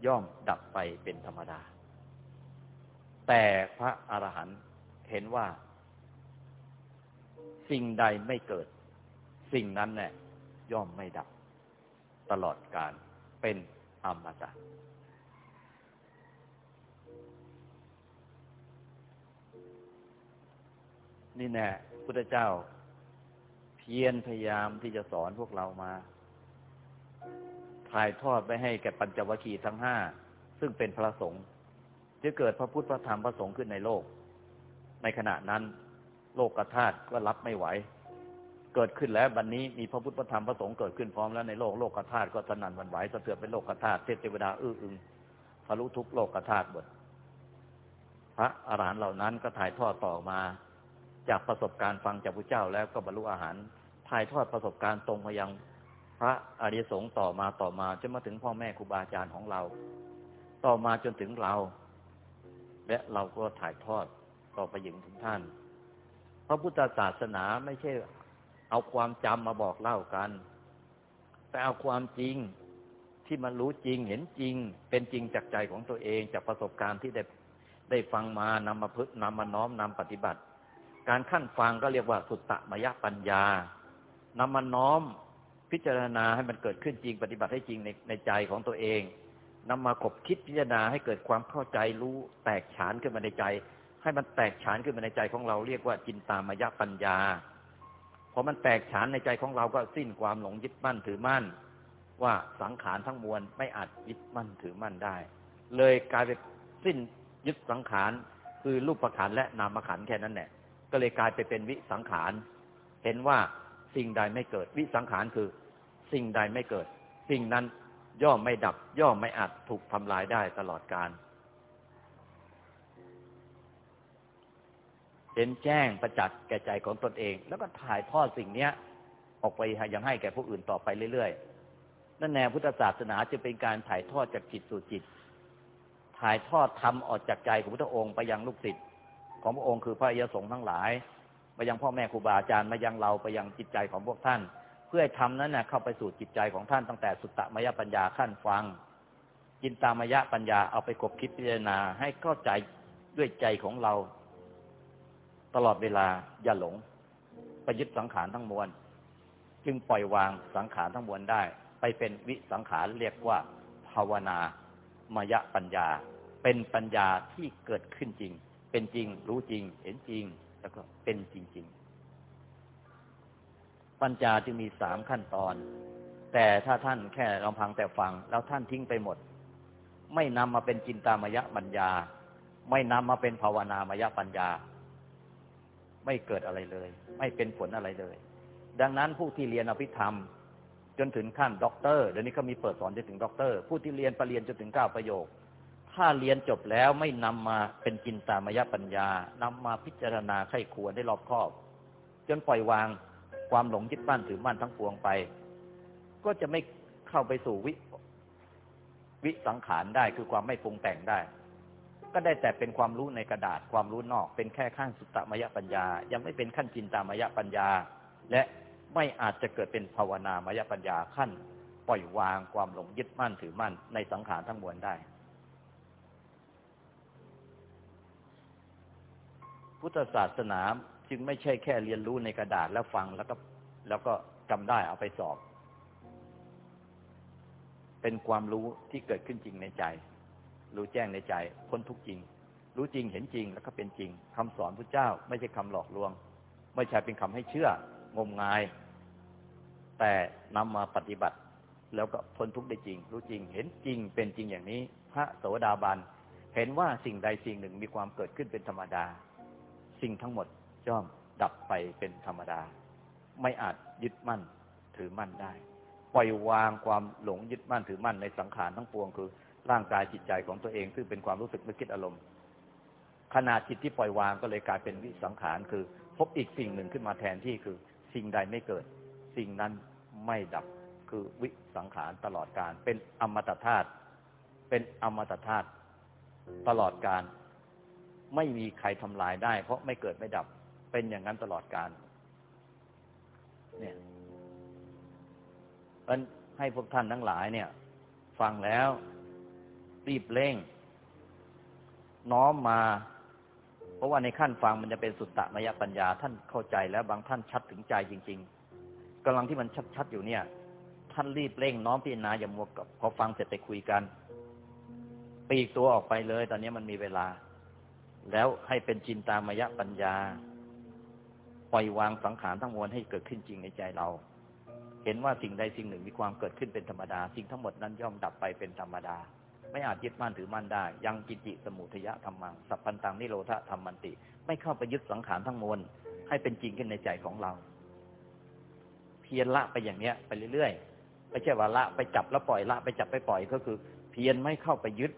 ย่อมดับไปเป็นธรรมดา แต่พระอรหันต์เห็นว่า สิ่งใดไม่เกิด สิ่งนั้นแหละย่อมไม่ดับ ตลอดการเป็น อมตะนี่แน่พุทธเจ้า เพียรพยายามที่จะสอนพวกเรามา ถ่ายทอดไปให้แก่ปัญจวัคคีย์ทั้งห้า ซึ่งเป็นพระสงฆ์จะเกิดพระพุทธพระธรรมพระสงฆ์ขึ้นในโลก ในขณะนั้น โลกกธาตุก็รับไม่ไหว เกิดขึ้นแล้วบัดนนี้มีพระพุทธธรรมพระสงฆ์เกิดขึ้นพร้อมแล้วในโลกโลกธาตุก็สนั่นวันไหวสะเทือนเป็นโลกธาตุเทพเวดาอื้ออึงทะลุทุกโลกธาตุหมดพระอาหารหันต์เหล่านั้นก็ถ่ายทอดต่อมา จากประสบการณ์ฟังจากพระเจ้าแล้วก็บรรลุอาหารถ่ายทอดประสบการณ์ตรงมายังพระอริยสงฆ์ต่อมาต่อมาจนมาถึงพ่อแม่ครูบาอาจารย์ของเรา ต่อมาจนถึงเรา และเราก็ถ่ายทอดต่อไปยังถึงท่าน พระพุทธศาสนาไม่ใช่ เอาความจำมาบอกเล่ากัน แต่เอาความจริงที่มันรู้จริงเห็นจริง เป็นจริงจากใจของตัวเองจากประสบการณ์ที่ได้ได้ฟังมานำมาพึ่งนำมาน้อมนำปฏิบัติ การขั้นฟังก็เรียกว่าสุตตะมยปัญญานำมาน้อมพิจารณาให้มันเกิดขึ้นจริง ปฏิบัติให้จริงในในใจของตัวเองนำมาขบคิดพิจารณาให้เกิดความเข้าใจรู้แตกฉานขึ้นมาในใจ ให้มันแตกฉานขึ้นมาในใจของเราเรียกว่าจินตามยปัญญา อมันแตกฉานในใจของเราก็สิ้นความหลงยึดมั่นถือมั่น ว่าสังขารทั้งมวลไม่อาจยึดมั่นถือมั่นได้ เลยกลายเป็นสิ้นยึดสังขารคือรูปประขันและนามขันแค่นั้นแหละก็เลยกลายไปเป็นวิสังขาร เห็นว่าสิ่งใดไม่เกิดวิสังขารคือ สิ่งใดไม่เกิด สิ่งนั้นย่อมไม่ดับย่อมไม่อาจถูกทำลายได้ตลอดกาล เห็นแจ้งประจักษ์แก่ใจของตนเอง แล้วก็ถ่ายทอดสิ่งเนี้ย ออกไปยังให้แก่ผู้อื่นต่อไปเรื่อยๆนั่นแนวพุทธศาสนาจะเป็นการถ่ายทอดจากจิตสู่จิต ถ่ายทอดทำออกจากใจของพระองค์ไปยังลูกศิษย์ของพระองค์คือพระยสงฆ์ทั้งหลาย ไปยังพ่อแม่ครูบาอาจารย์มายังเราไปยังจิตใจของพวกท่าน เพื่อทำนั้นนะเข้าไปสู่จิตใจของท่านตั้งแต่สุตตมยปัญญาขั้นฟังจินตามยปัญญาเอาไปกบคิดพิจารณาให้เข้าใจด้วยใจของเรา ตลอดเวลาอย่าหลงไปยึดสังขารทั้งมวล จึงปล่อยวางสังขารทั้งมวลได้ ไปเป็นวิสังขารเรียกว่า ภาวนามายะปัญญา เป็นปัญญาที่เกิดขึ้นจริง เป็นจริง รู้จริง เห็นจริง แล้วก็เป็นจริง ๆ ปัญญาจึงมีสามขั้นตอน แต่ถ้าท่านแค่ลำพังแต่ฟัง แล้วท่านทิ้งไปหมด ไม่นำมาเป็นจินตามายะปัญญา ไม่นำมาเป็นภาวนามายะปัญญา ไม่เกิดอะไรเลย ไม่เป็นผลอะไรเลย ดังนั้นผู้ที่เรียนอภิธรรม จนถึงขั้นด็อกเตอร์เดี๋ยวนี้เขามีเปิดสอนจนถึงด็อกเตอร์ ผู้ที่เรียนเปรียญจนถึงเก้าประโยค ถ้าเรียนจบแล้วไม่นำมาเป็นจินตามยปัญญานำมาพิจารณาใคร่ครวญให้รอบคอบ จนปล่อยวางความหลงยึดมั่นถือมั่นทั้งปวงไป ก็จะไม่เข้าไปสู่วิวิสังขารได้คือความไม่ปรุงแต่งได้ ก็ได้แต่เป็นความรู้ในกระดาษความรู้นอก เป็นแค่ขั้นสุตตมยปัญญา ยังไม่เป็นขั้นจินตามยปัญญา และไม่อาจจะเกิดเป็นภาวนามยปัญญาขั้น ปล่อยวางความหลงยึดมั่นถือมั่นในสังขารทั้งมวลได้ พุทธศาสนาจึงไม่ใช่แค่เรียนรู้ในกระดาษแล้วฟังแล้วก็แล้วก็จำได้เอาไปสอบ เป็นความรู้ที่เกิดขึ้นจริงในใจ รู้แจ้งในใจพ้นทุกจริง รู้จริงเห็นจริงแล้วก็เป็นจริงคำสอนพระเจ้าไม่ใช่คำหลอกลวง ไม่ใช่เป็นคำให้เชื่องมงาย แต่นำมาปฏิบัติ แล้วก็พ้นทุกได้จริง รู้จริงเห็นจริงเป็นจริงอย่างนี้ พระโสดาบันเห็นว่าสิ่งใดสิ่งหนึ่งมีความเกิดขึ้นเป็นธรรมดา สิ่งทั้งหมดย่อมดับไปเป็นธรรมดา ไม่อาจยึดมั่นถือมั่นได้ ปล่อยวางความหลงยึดมั่นถือมั่นในสังขารทั้งปวงคือ ร่างกายจิตใจของตัวเอง ซึ่งเป็นความรู้สึกนึกคิดอารมณ์ขนาดจิตที่ปล่อยวางก็เลยกลายเป็นวิสังขารคือ พบอีกสิ่งหนึ่งขึ้นมาแทนที่คือ สิ่งใดไม่เกิด สิ่งนั้นไม่ดับคือวิสังขารตลอดการ เป็นอมตะธาตุเป็นอมตะธาตุตลอดการ ไม่มีใครทำลายได้ เพราะไม่เกิดไม่ดับ เป็นอย่างนั้นตลอดการเนี่ยมันให้พวกท่านทั้งหลายเนี่ย ฟังแล้ว รีบเร่ง น้อมมา เพราะว่าในขั้นฟังมันจะเป็นสุตตะมยปัญญา ท่านเข้าใจแล้วบางท่านชัดถึงใจจริง ๆกำลังที่มันชัดๆอยู่เนี่ย ท่านรีบเร่ง น้อมพิจารณาอย่ามัวกับพอฟังเสร็จไปคุยกันปีกตัวออกไปเลย ตอนนี้มันมีเวลา แล้วให้เป็นจินตามยปัญญา ปล่อยวางสังขารทั้งมวลให้เกิดขึ้นจริงในใจเรา เห็นว่าสิ่งใดสิ่งหนึ่งมีความเกิดขึ้นเป็นธรรมดา สิ่งทั้งหมดนั้นย่อมดับไปเป็นธรรมดา ไม่อาจยึดมั่นถือมั่นได้ ยังกิจิสมุทยะธรรมังสัพพันตังนิโรธธรรมันติ ไม่เข้าไปยึดสังขารทั้งมวลให้เป็นจริงขึ้นในใจของเรา เพียรละไปอย่างเนี้ย ไปเรื่อยๆไม่ใช่ว่าละไปจับแล้วปล่อยละไปจับไปปล่อยก็คือ เพียรไม่เข้าไปยึด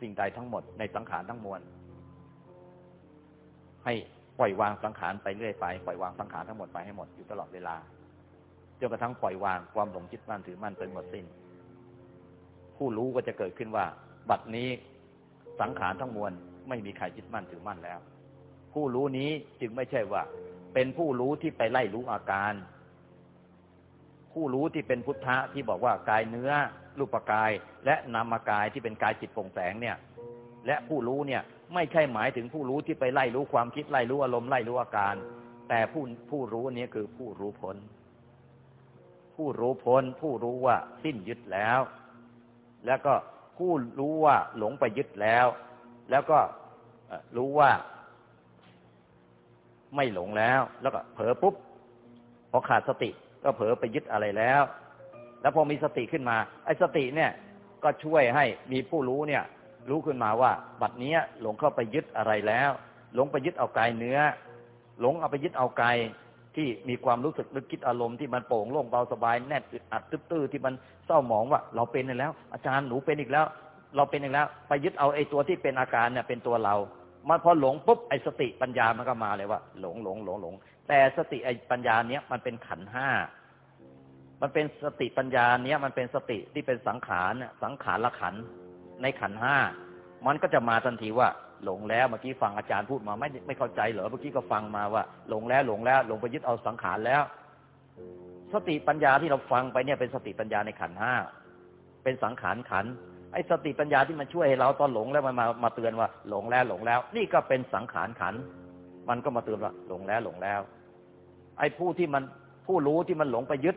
สิ่งใดทั้งหมดในสังขารทั้งมวลให้ปล่อยวางสังขารไปเรื่อยไปปล่อยวางสังขารทั้งหมดไปให้หมดอยู่ตลอดเวลาจนกระทั่งปล่อยวางความหลงยึดมั่นถือมั่นเป็นหมดสิ้น ผู้รู้ก็จะเกิดขึ้นว่า บัดนี้สังขารทั้งมวลไม่มีใครยึดมั่นถือมั่นแล้ว ผู้รู้นี้จึงไม่ใช่ว่า เป็นผู้รู้ที่ไปไล่รู้อาการ ผู้รู้ที่เป็นพุทธะที่บอกว่ากายเนื้อรูปกาย และนามกายที่เป็นกายจิตโปร่งแสงเนี่ย และผู้รู้เนี่ยไม่ใช่หมายถึงผู้รู้ที่ไปไล่รู้ความคิดไล่รู้อารมณ์ไล่รู้อาการ แต่ผู้ผู้รู้นี้คือผู้รู้พ้น ผู้รู้พ้น ผู้รู้ว่าสิ้นยึดแล้ว แล้วก็ผู้รู้ว่าหลงไปยึดแล้ว แล้วก็รู้ว่า ไม่หลงแล้ว แล้วก็เผลอปุ๊บพอขาดสติก็เผลอไปยึดอะไรแล้ว แล้วพอมีสติขึ้นมา ไอ้สติเนี่ย ก็ช่วยให้มีผู้รู้เนี่ย รู้ขึ้นมาว่า บัดเนี้ยหลงเข้าไปยึดอะไรแล้ว หลงไปยึดเอากายเนื้อ หลงเอาไปยึดเอากาย ที่มีความรู้สึกนึกคิดอารมณ์ที่มันโปร่งโล่งเบาสบายแน่นอึดอัดตื้อที่มันเศร้าหมองว่า เราเป็นแล้ว อาจารย์หนูเป็นอีกแล้ว เราเป็นอีกแล้ว ไปยึดเอาไอ้ตัวที่เป็นอาการเนี่ยเป็นตัวเรามันพอหลงปุ๊บไอ้สติปัญญามันก็มาเลยว่าหลงหลงหลงหลง แต่สติไอ้ปัญญาเนี้ยมันเป็นขันห้ามันเป็นสติปัญญาเนี้ยมันเป็นสติที่เป็นสังขารสังขารละขันในขันห้ามันก็จะมาทันทีว่า หลงแล้วเมื่อกี้ฟังอาจารย์พูดมาไม่ไม่เข้าใจเหรอเมื่อกี้ก็ฟังมาว่า หลงแล้วหลงแล้วหลงไปยึดเอาสังขารแล้ว สติปัญญาที่เราฟังไปเนี่ยเป็นสติปัญญาในขันห้าเป็นสังขารขันไอ้สติปัญญาที่มันช่วยให้เราตอนหลงแล้วมันมามาเตือนว่า หลงแล้วหลงแล้ว นี่ก็เป็นสังขารขัน มันก็มาเตือนว่าหลงแล้วหลงแล้ว ไอ้ผู้ที่มันผู้รู้ที่มันหลงไปยึด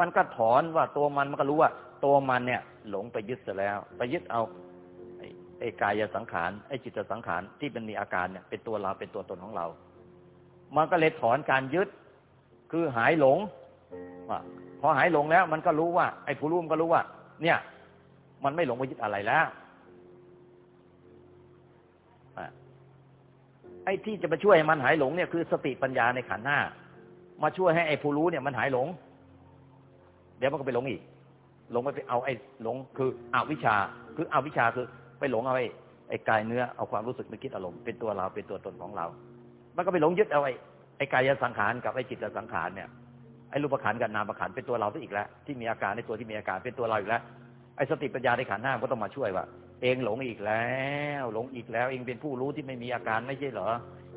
มันก็ถอนว่าตัวมันมันก็รู้ว่า ตัวมันเนี่ย หลงไปยึดเสียแล้ว ไปยึดเอา ไอ้กายสังขารไอ้จิตสังขารที่มันมีอาการเนี่ยเป็นตัวเราเป็นตัวตนของเรา มันก็เลยถอนการยึด คือหายหลงพอหายหลงแล้ว มันก็รู้ว่า ไอ้ผู้รู้มันก็รู้ว่า เนี่ย มันไม่หลงไปยึดอะไรแล้วไอ้ที่จะมาช่วยมันหายหลงเนี่ยคือสติปัญญาในขันหน้า มาช่วยให้ไอ้ผู้รู้เนี่ยมันหายหลง เดี๋ยวมันก็ไปหลงอีกหลงไปเอาไอ้หลงคืออวิชชา คืออวิชชาคือ ไปหลงเอาไอ้ไอ้กายเนื้อเอาความรู้สึกนึกคิดอารมณ์เป็นตัวเราเป็นตัวตนของเรา มันก็ไปหลงยึดเอาไอ้ไอ้กายสังขารกับไอ้จิตสังขารเนี่ยไอ้รูปขันกับนามขันเป็นตัวเราซะอีกแล้ว ที่มีอาการในตัวที่มีอาการเป็นตัวเราอีกแล้วไอ้สติปัญญาในขันห้าก็ต้องมาช่วยว่าเองหลงอีกแล้ว หลงอีกแล้ว เองเป็นผู้รู้ที่ไม่มีอาการไม่ใช่เหรอ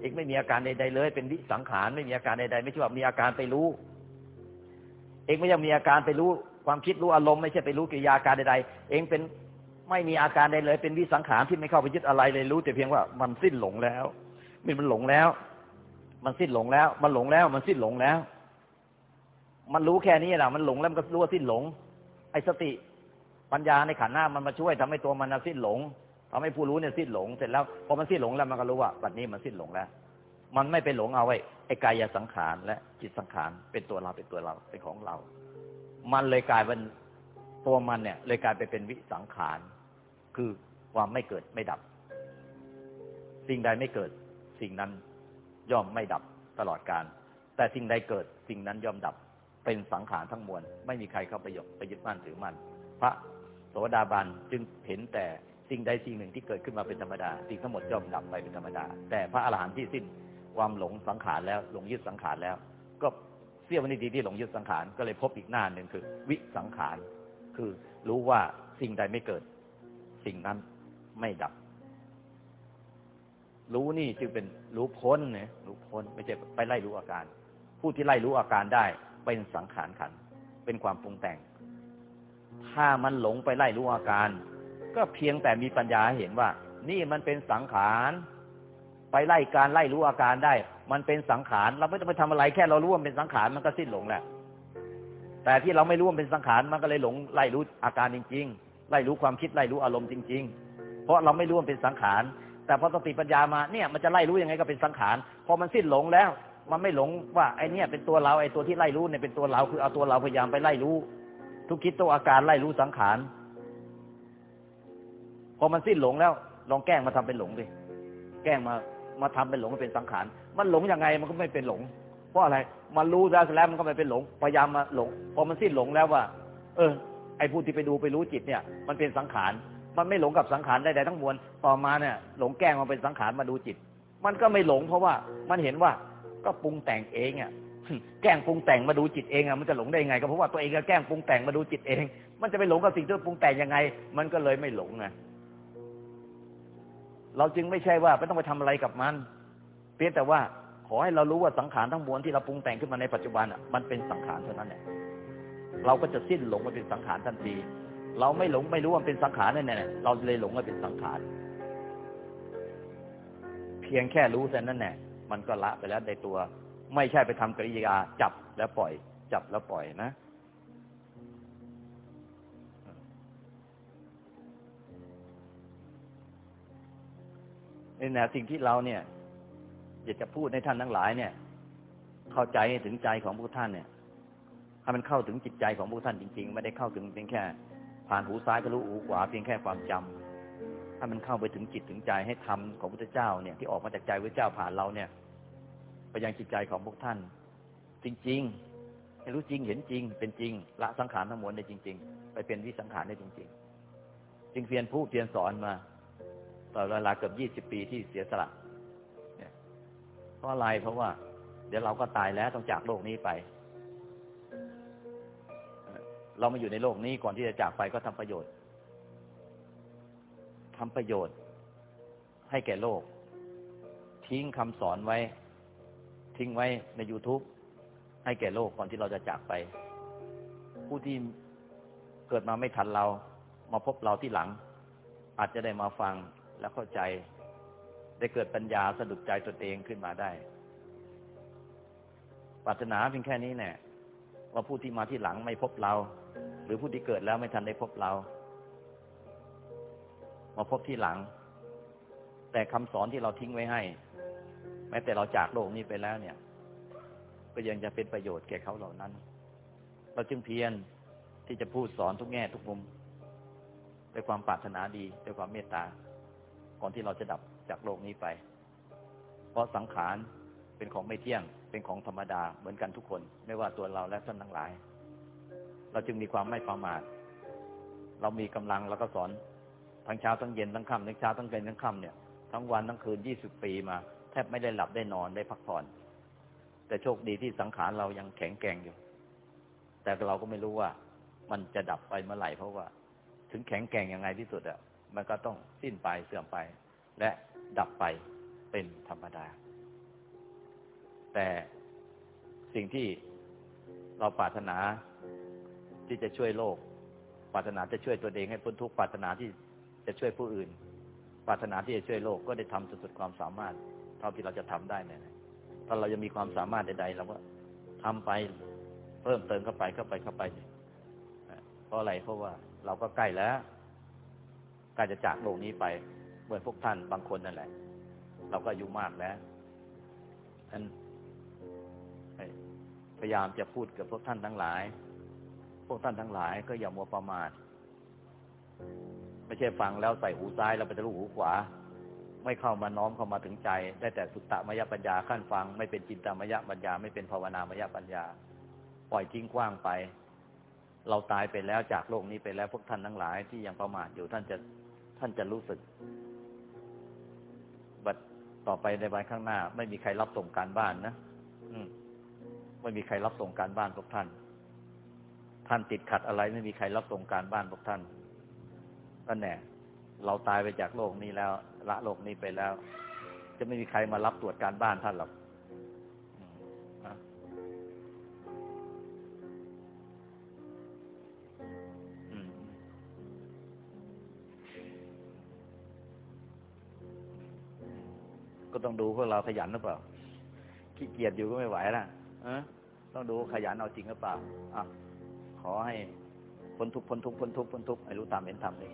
เองไม่มีอาการใดๆเลย เป็นวิสังขารไม่มีอาการใดๆไม่ใช่ว่ามีอาการไปรู้ เองไม่ยังมีอาการไปรู้ ความคิดรู้อารมณ์ไม่ใช่ไปรู้กิริยาการใดๆ เองเป็น ไม่มีอาการใดเลย เป็นวิสังขารที่ไม่เข้าไปยึดอะไรเลยรู้ แต่เพียงว่ามันสิ้นหลงแล้วมันมันหลงแล้ว มันสิ้นหลงแล้ว มันหลงแล้ว มันสิ้นหลงแล้ว มันรู้แค่นี้แหละมันหลงแล้วมันก็รู้ว่าสิ้นหลง ไอ้สติปัญญาในขันธ์หน้ามันมาช่วยทำให้ตัวมันสิ้นหลงทำให้ผู้รู้เนี่ยสิ้นหลงเสร็จแล้วพอมันสิ้นหลงแล้วมันก็รู้ว่าบัดนี้มันสิ้นหลงแล้ว มันไม่ไปหลงเอาไว้ไอ้กายสังขารและจิตสังขารเป็นตัวเราเป็นตัวเราเป็นของเรา มันเลยกลายเป็นตัวมันเนี่ย เลยกลายไปเป็นวิสังขาร คือความไม่เกิดไม่ดับ สิ่งใดไม่เกิด สิ่งนั้นย่อมไม่ดับตลอดการ แต่สิ่งใดเกิดสิ่งนั้นย่อมดับ เป็นสังขารทั้งมวล ไม่มีใครเข้าไปยกไปยึดมั่นถือมั่นพระโสดาบันจึงเห็นแต่สิ่งใดสิ่งหนึ่งที่เกิดขึ้นมาเป็นธรรมดา สิ่งทั้งหมดย่อมดับไปเป็นธรรมดา แต่พระอรหันต์ที่สิ้นความหลงสังขารแล้วหลงยึดสังขารแล้ว ก็เสี้ยววินาทีที่หลงยึดสังขารก็เลยพบอีกหน้าหนึ่งคือ วิสังขาร คือรู้ว่าสิ่งใดไม่เกิด สิ่งนั้นไม่ดับ รู้นี่จึงเป็นรู้พ้นเนี่ยรู้พ้น ไม่ใช่ไปไล่รู้อาการ ผู้ที่ไล่รู้อาการได้เป็นสังขารขัน เป็นความปรุงแต่ง ถ้ามันหลงไปไล่รู้อาการ ก็เพียงแต่มีปัญญาเห็นว่า นี่มันเป็นสังขารไปไล่การไล่รู้อาการได้ มันเป็นสังขารเราไม่ต้องไปทำอะไรแค่เรารู้ว่าเป็นสังขารมันก็สิ้นหลงแหละแต่ที่เราไม่รู้ว่าเป็นสังขารมันก็เลยหลงไล่รู้อาการจริง ๆ ไล่รู้ความคิดไล่รู้อารมณ์จริง ๆ เพราะเราไม่รู้ว่าเป็นสังขาร แต่พอสติปัญญามาเนี่ยมันจะไล่รู้ยังไงก็เป็นสังขาร พอมันสิ้นหลงแล้ว มันไม่หลงว่าไอเนี่ยเป็นตัวเราไอตัวที่ไล่รู้เนี่ยเป็นตัวเราคือเอาตัวเราพยายามไปไล่รู้ ทุกคิดตัวอาการไล่รู้สังขาร พอมันสิ้นหลงแล้ว ลองแกล้งมาทำเป็นหลงดิแกล้งมามาทำเป็นหลงมันเป็นสังขาร มันหลงยังไงมันก็ไม่เป็นหลง เพราะอะไร มันรู้แล้วแล้วมันก็ไม่เป็นหลง พยายามมาหลง พอมันสิ้นหลงแล้วว่า เออ ไอ้ผู้ที่ไปดูไปรู้จิตเนี่ย มันเป็นสังขาร มันไม่หลงกับสังขารใดๆทั้งมวล ต่อมาเนี่ยหลงแกล้งมาเป็นสังขารมาดูจิต มันก็ไม่หลงเพราะว่ามันเห็นว่าก็ปรุงแต่งเองอะแกล้งปรุงแต่งมาดูจิตเองอะมันจะหลงได้ยังไงก็เพราะว่าตัวเองก็แกล้งปรุงแต่งมาดูจิตเอง มันจะไปหลงกับสิ่งที่ปรุงแต่งยังไง มันก็เลยไม่หลงไงเราจึงไม่ใช่ว่าไม่ต้องไปทำอะไรกับมัน เพียงแต่ว่าขอให้เรารู้ว่าสังขารทั้งมวลที่เราปรุงแต่งขึ้นมาในปัจจุบันอะมันเป็นสังขารเท่านั้นแหละ เราก็จะสิ้นหลงมาเป็นสังขารทันที เราไม่หลงไม่รู้ว่าเป็นสังขารนั่นแหละเราเลยหลงว่าเป็นสังขาร เพียงแค่รู้แต่นั้นแหละมันก็ละไปแล้วในตัว ไม่ใช่ไปทำกริยาจับแล้วปล่อย จับแล้วปล่อยนะนี่แนวสิ่งที่เราเนี่ยอยากจะพูดในท่านทั้งหลายเนี่ย เข้าใจถึงใจของพวกท่านเนี่ย ให้มันเข้าถึงจิตใจของพวกท่านจริง ๆ ไม่ได้เข้าถึงเพียงแค่ ผ่านหูซ้ายทะลุหูขวาเพียงแค่ความจำให้มันเข้าไปถึงจิตถึงใจให้ธรรมของพระเจ้าเนี่ย ที่ออกมาจากใจพระเจ้าผ่านเราเนี่ย ไปยังจิตใจของพวกท่าน จริงๆให้รู้จริงเห็นจริง เป็นจริง ละสังขารทั้งมวลได้จริง ๆ ไปเป็นวิสังขารได้จริง ๆ จึงเพียรผู้เพียรสอนมาต่อเวลาเกือบยี่สิบปีที่เสียสละเนี่ยเพราะอะไรเพราะว่า เดี๋ยวเราก็ตายแล้วต้องจากโลกนี้ไป เรามาอยู่ในโลกนี้ก่อนที่จะจากไปก็ทำประโยชน์ทำประโยชน์ ให้แก่โลก ทิ้งคำสอนไว้ ทิ้งไว้ใน YouTube ให้แก่โลกก่อนที่เราจะจากไป ผู้ที่เกิดมาไม่ทันเรา มาพบเราที่หลัง อาจจะได้มาฟังและเข้าใจ ได้เกิดปัญญาสะดุดใจตนเองขึ้นมาได้ปรารถนาเพียงแค่นี้แน่ ว่าผู้ที่มาที่หลังไม่พบเรา หรือผู้ที่เกิดแล้วไม่ทันได้พบเรา มาพบที่หลัง แต่คำสอนที่เราทิ้งไว้ให้ แม้แต่เราจากโลกนี้ไปแล้วเนี่ย ก็ยังจะเป็นประโยชน์แก่เขาเหล่านั้น เราจึงเพียรที่จะพูดสอนทุกแง่ทุกมุมด้วยความปรารถนาดีด้วยความเมตตา ก่อนที่เราจะดับจากโลกนี้ไป เพราะสังขาร เป็นของไม่เที่ยง เป็นของธรรมดาเหมือนกันทุกคน ไม่ว่าตัวเราและท่านทั้งหลาย เราจึงมีความไม่ประมาท เรามีกำลังเราก็สอนทั้งเช้าทั้งเย็นทั้งค่ำทั้งเช้าทั้งเย็นทั้งค่ำเนี่ยทั้งวันทั้งคืนยี่สิบปีมา แทบไม่ได้หลับได้นอนได้พักผ่อน แต่โชคดีที่สังขารเรายังแข็งแกร่งอยู่ แต่เราก็ไม่รู้ว่า มันจะดับไปเมื่อไหร่เพราะว่า ถึงแข็งแกร่งยังไงที่สุดอะมันก็ต้องสิ้นไปเสื่อมไป และดับไปเป็นธรรมดา แต่สิ่งที่เราปรารถนาที่จะช่วยโลก ปรารถนาจะช่วยตัวเองให้พ้นทุกข์ปรารถนาที่จะช่วยผู้อื่น ปรารถนาที่จะช่วยโลกก็ได้ทำสุดๆความสามารถ เท่าที่เราจะทำได้เนี่ยถ้าเรายังมีความสามารถใดๆเราก็ทำไปเพิ่มเติมเข้าไปเข้าไปเข้าไปเพราะอะไรเพราะว่าเราก็ใกล้แล้วใกล้จะจากโลกนี้ไปเหมือนพวกท่านบางคนนั่นแหละ เราก็อายุมากแล้วฉะนั้น ยายามจะพูดกับพวกท่านทั้งหลาย พวกท่านทั้งหลายก็อย่ามัวประมาท ไม่ใช่ฟังแล้วใส่หูซ้ายแล้วไปทะลุหูขวา ไม่เข้ามาน้อมเข้ามาถึงใจ ได้แต่สุตตมยปัญญาขั้นฟัง ไม่เป็นจินตามยปัญญา ไม่เป็นภาวนามยปัญญา ปล่อยทิ้งกว้างไป เราตายไปแล้วจากโลกนี้ไปแล้วพวกท่านทั้งหลาย ที่ยังประมาทอยู่ท่านจะท่านจะรู้สึกบัดต่อไปในวันข้างหน้า ไม่มีใครรับส่งการบ้านนะ อืม ไม่มีใครรับส่งการบ้านพวกท่าน ท่านติดขัดอะไรไม่มีใครรับส่งการบ้านพวกท่านก็แน่เราตายไปจากโลกนี้แล้ว ละโลกนี้ไปแล้ว จะไม่มีใครมารับตรวจการบ้านท่านหรอกก็ต้องดูพวกเราขยันหรือเปล่าขี้เกียจอยู่ก็ไม่ไหวละ ต้องดูขยันเอาจริงหรือเปล่าอะขอให้พ้นทุกพ้นทุกพ้นทุกพ้นทุกให้รู้ตามเห็นธรรมเลย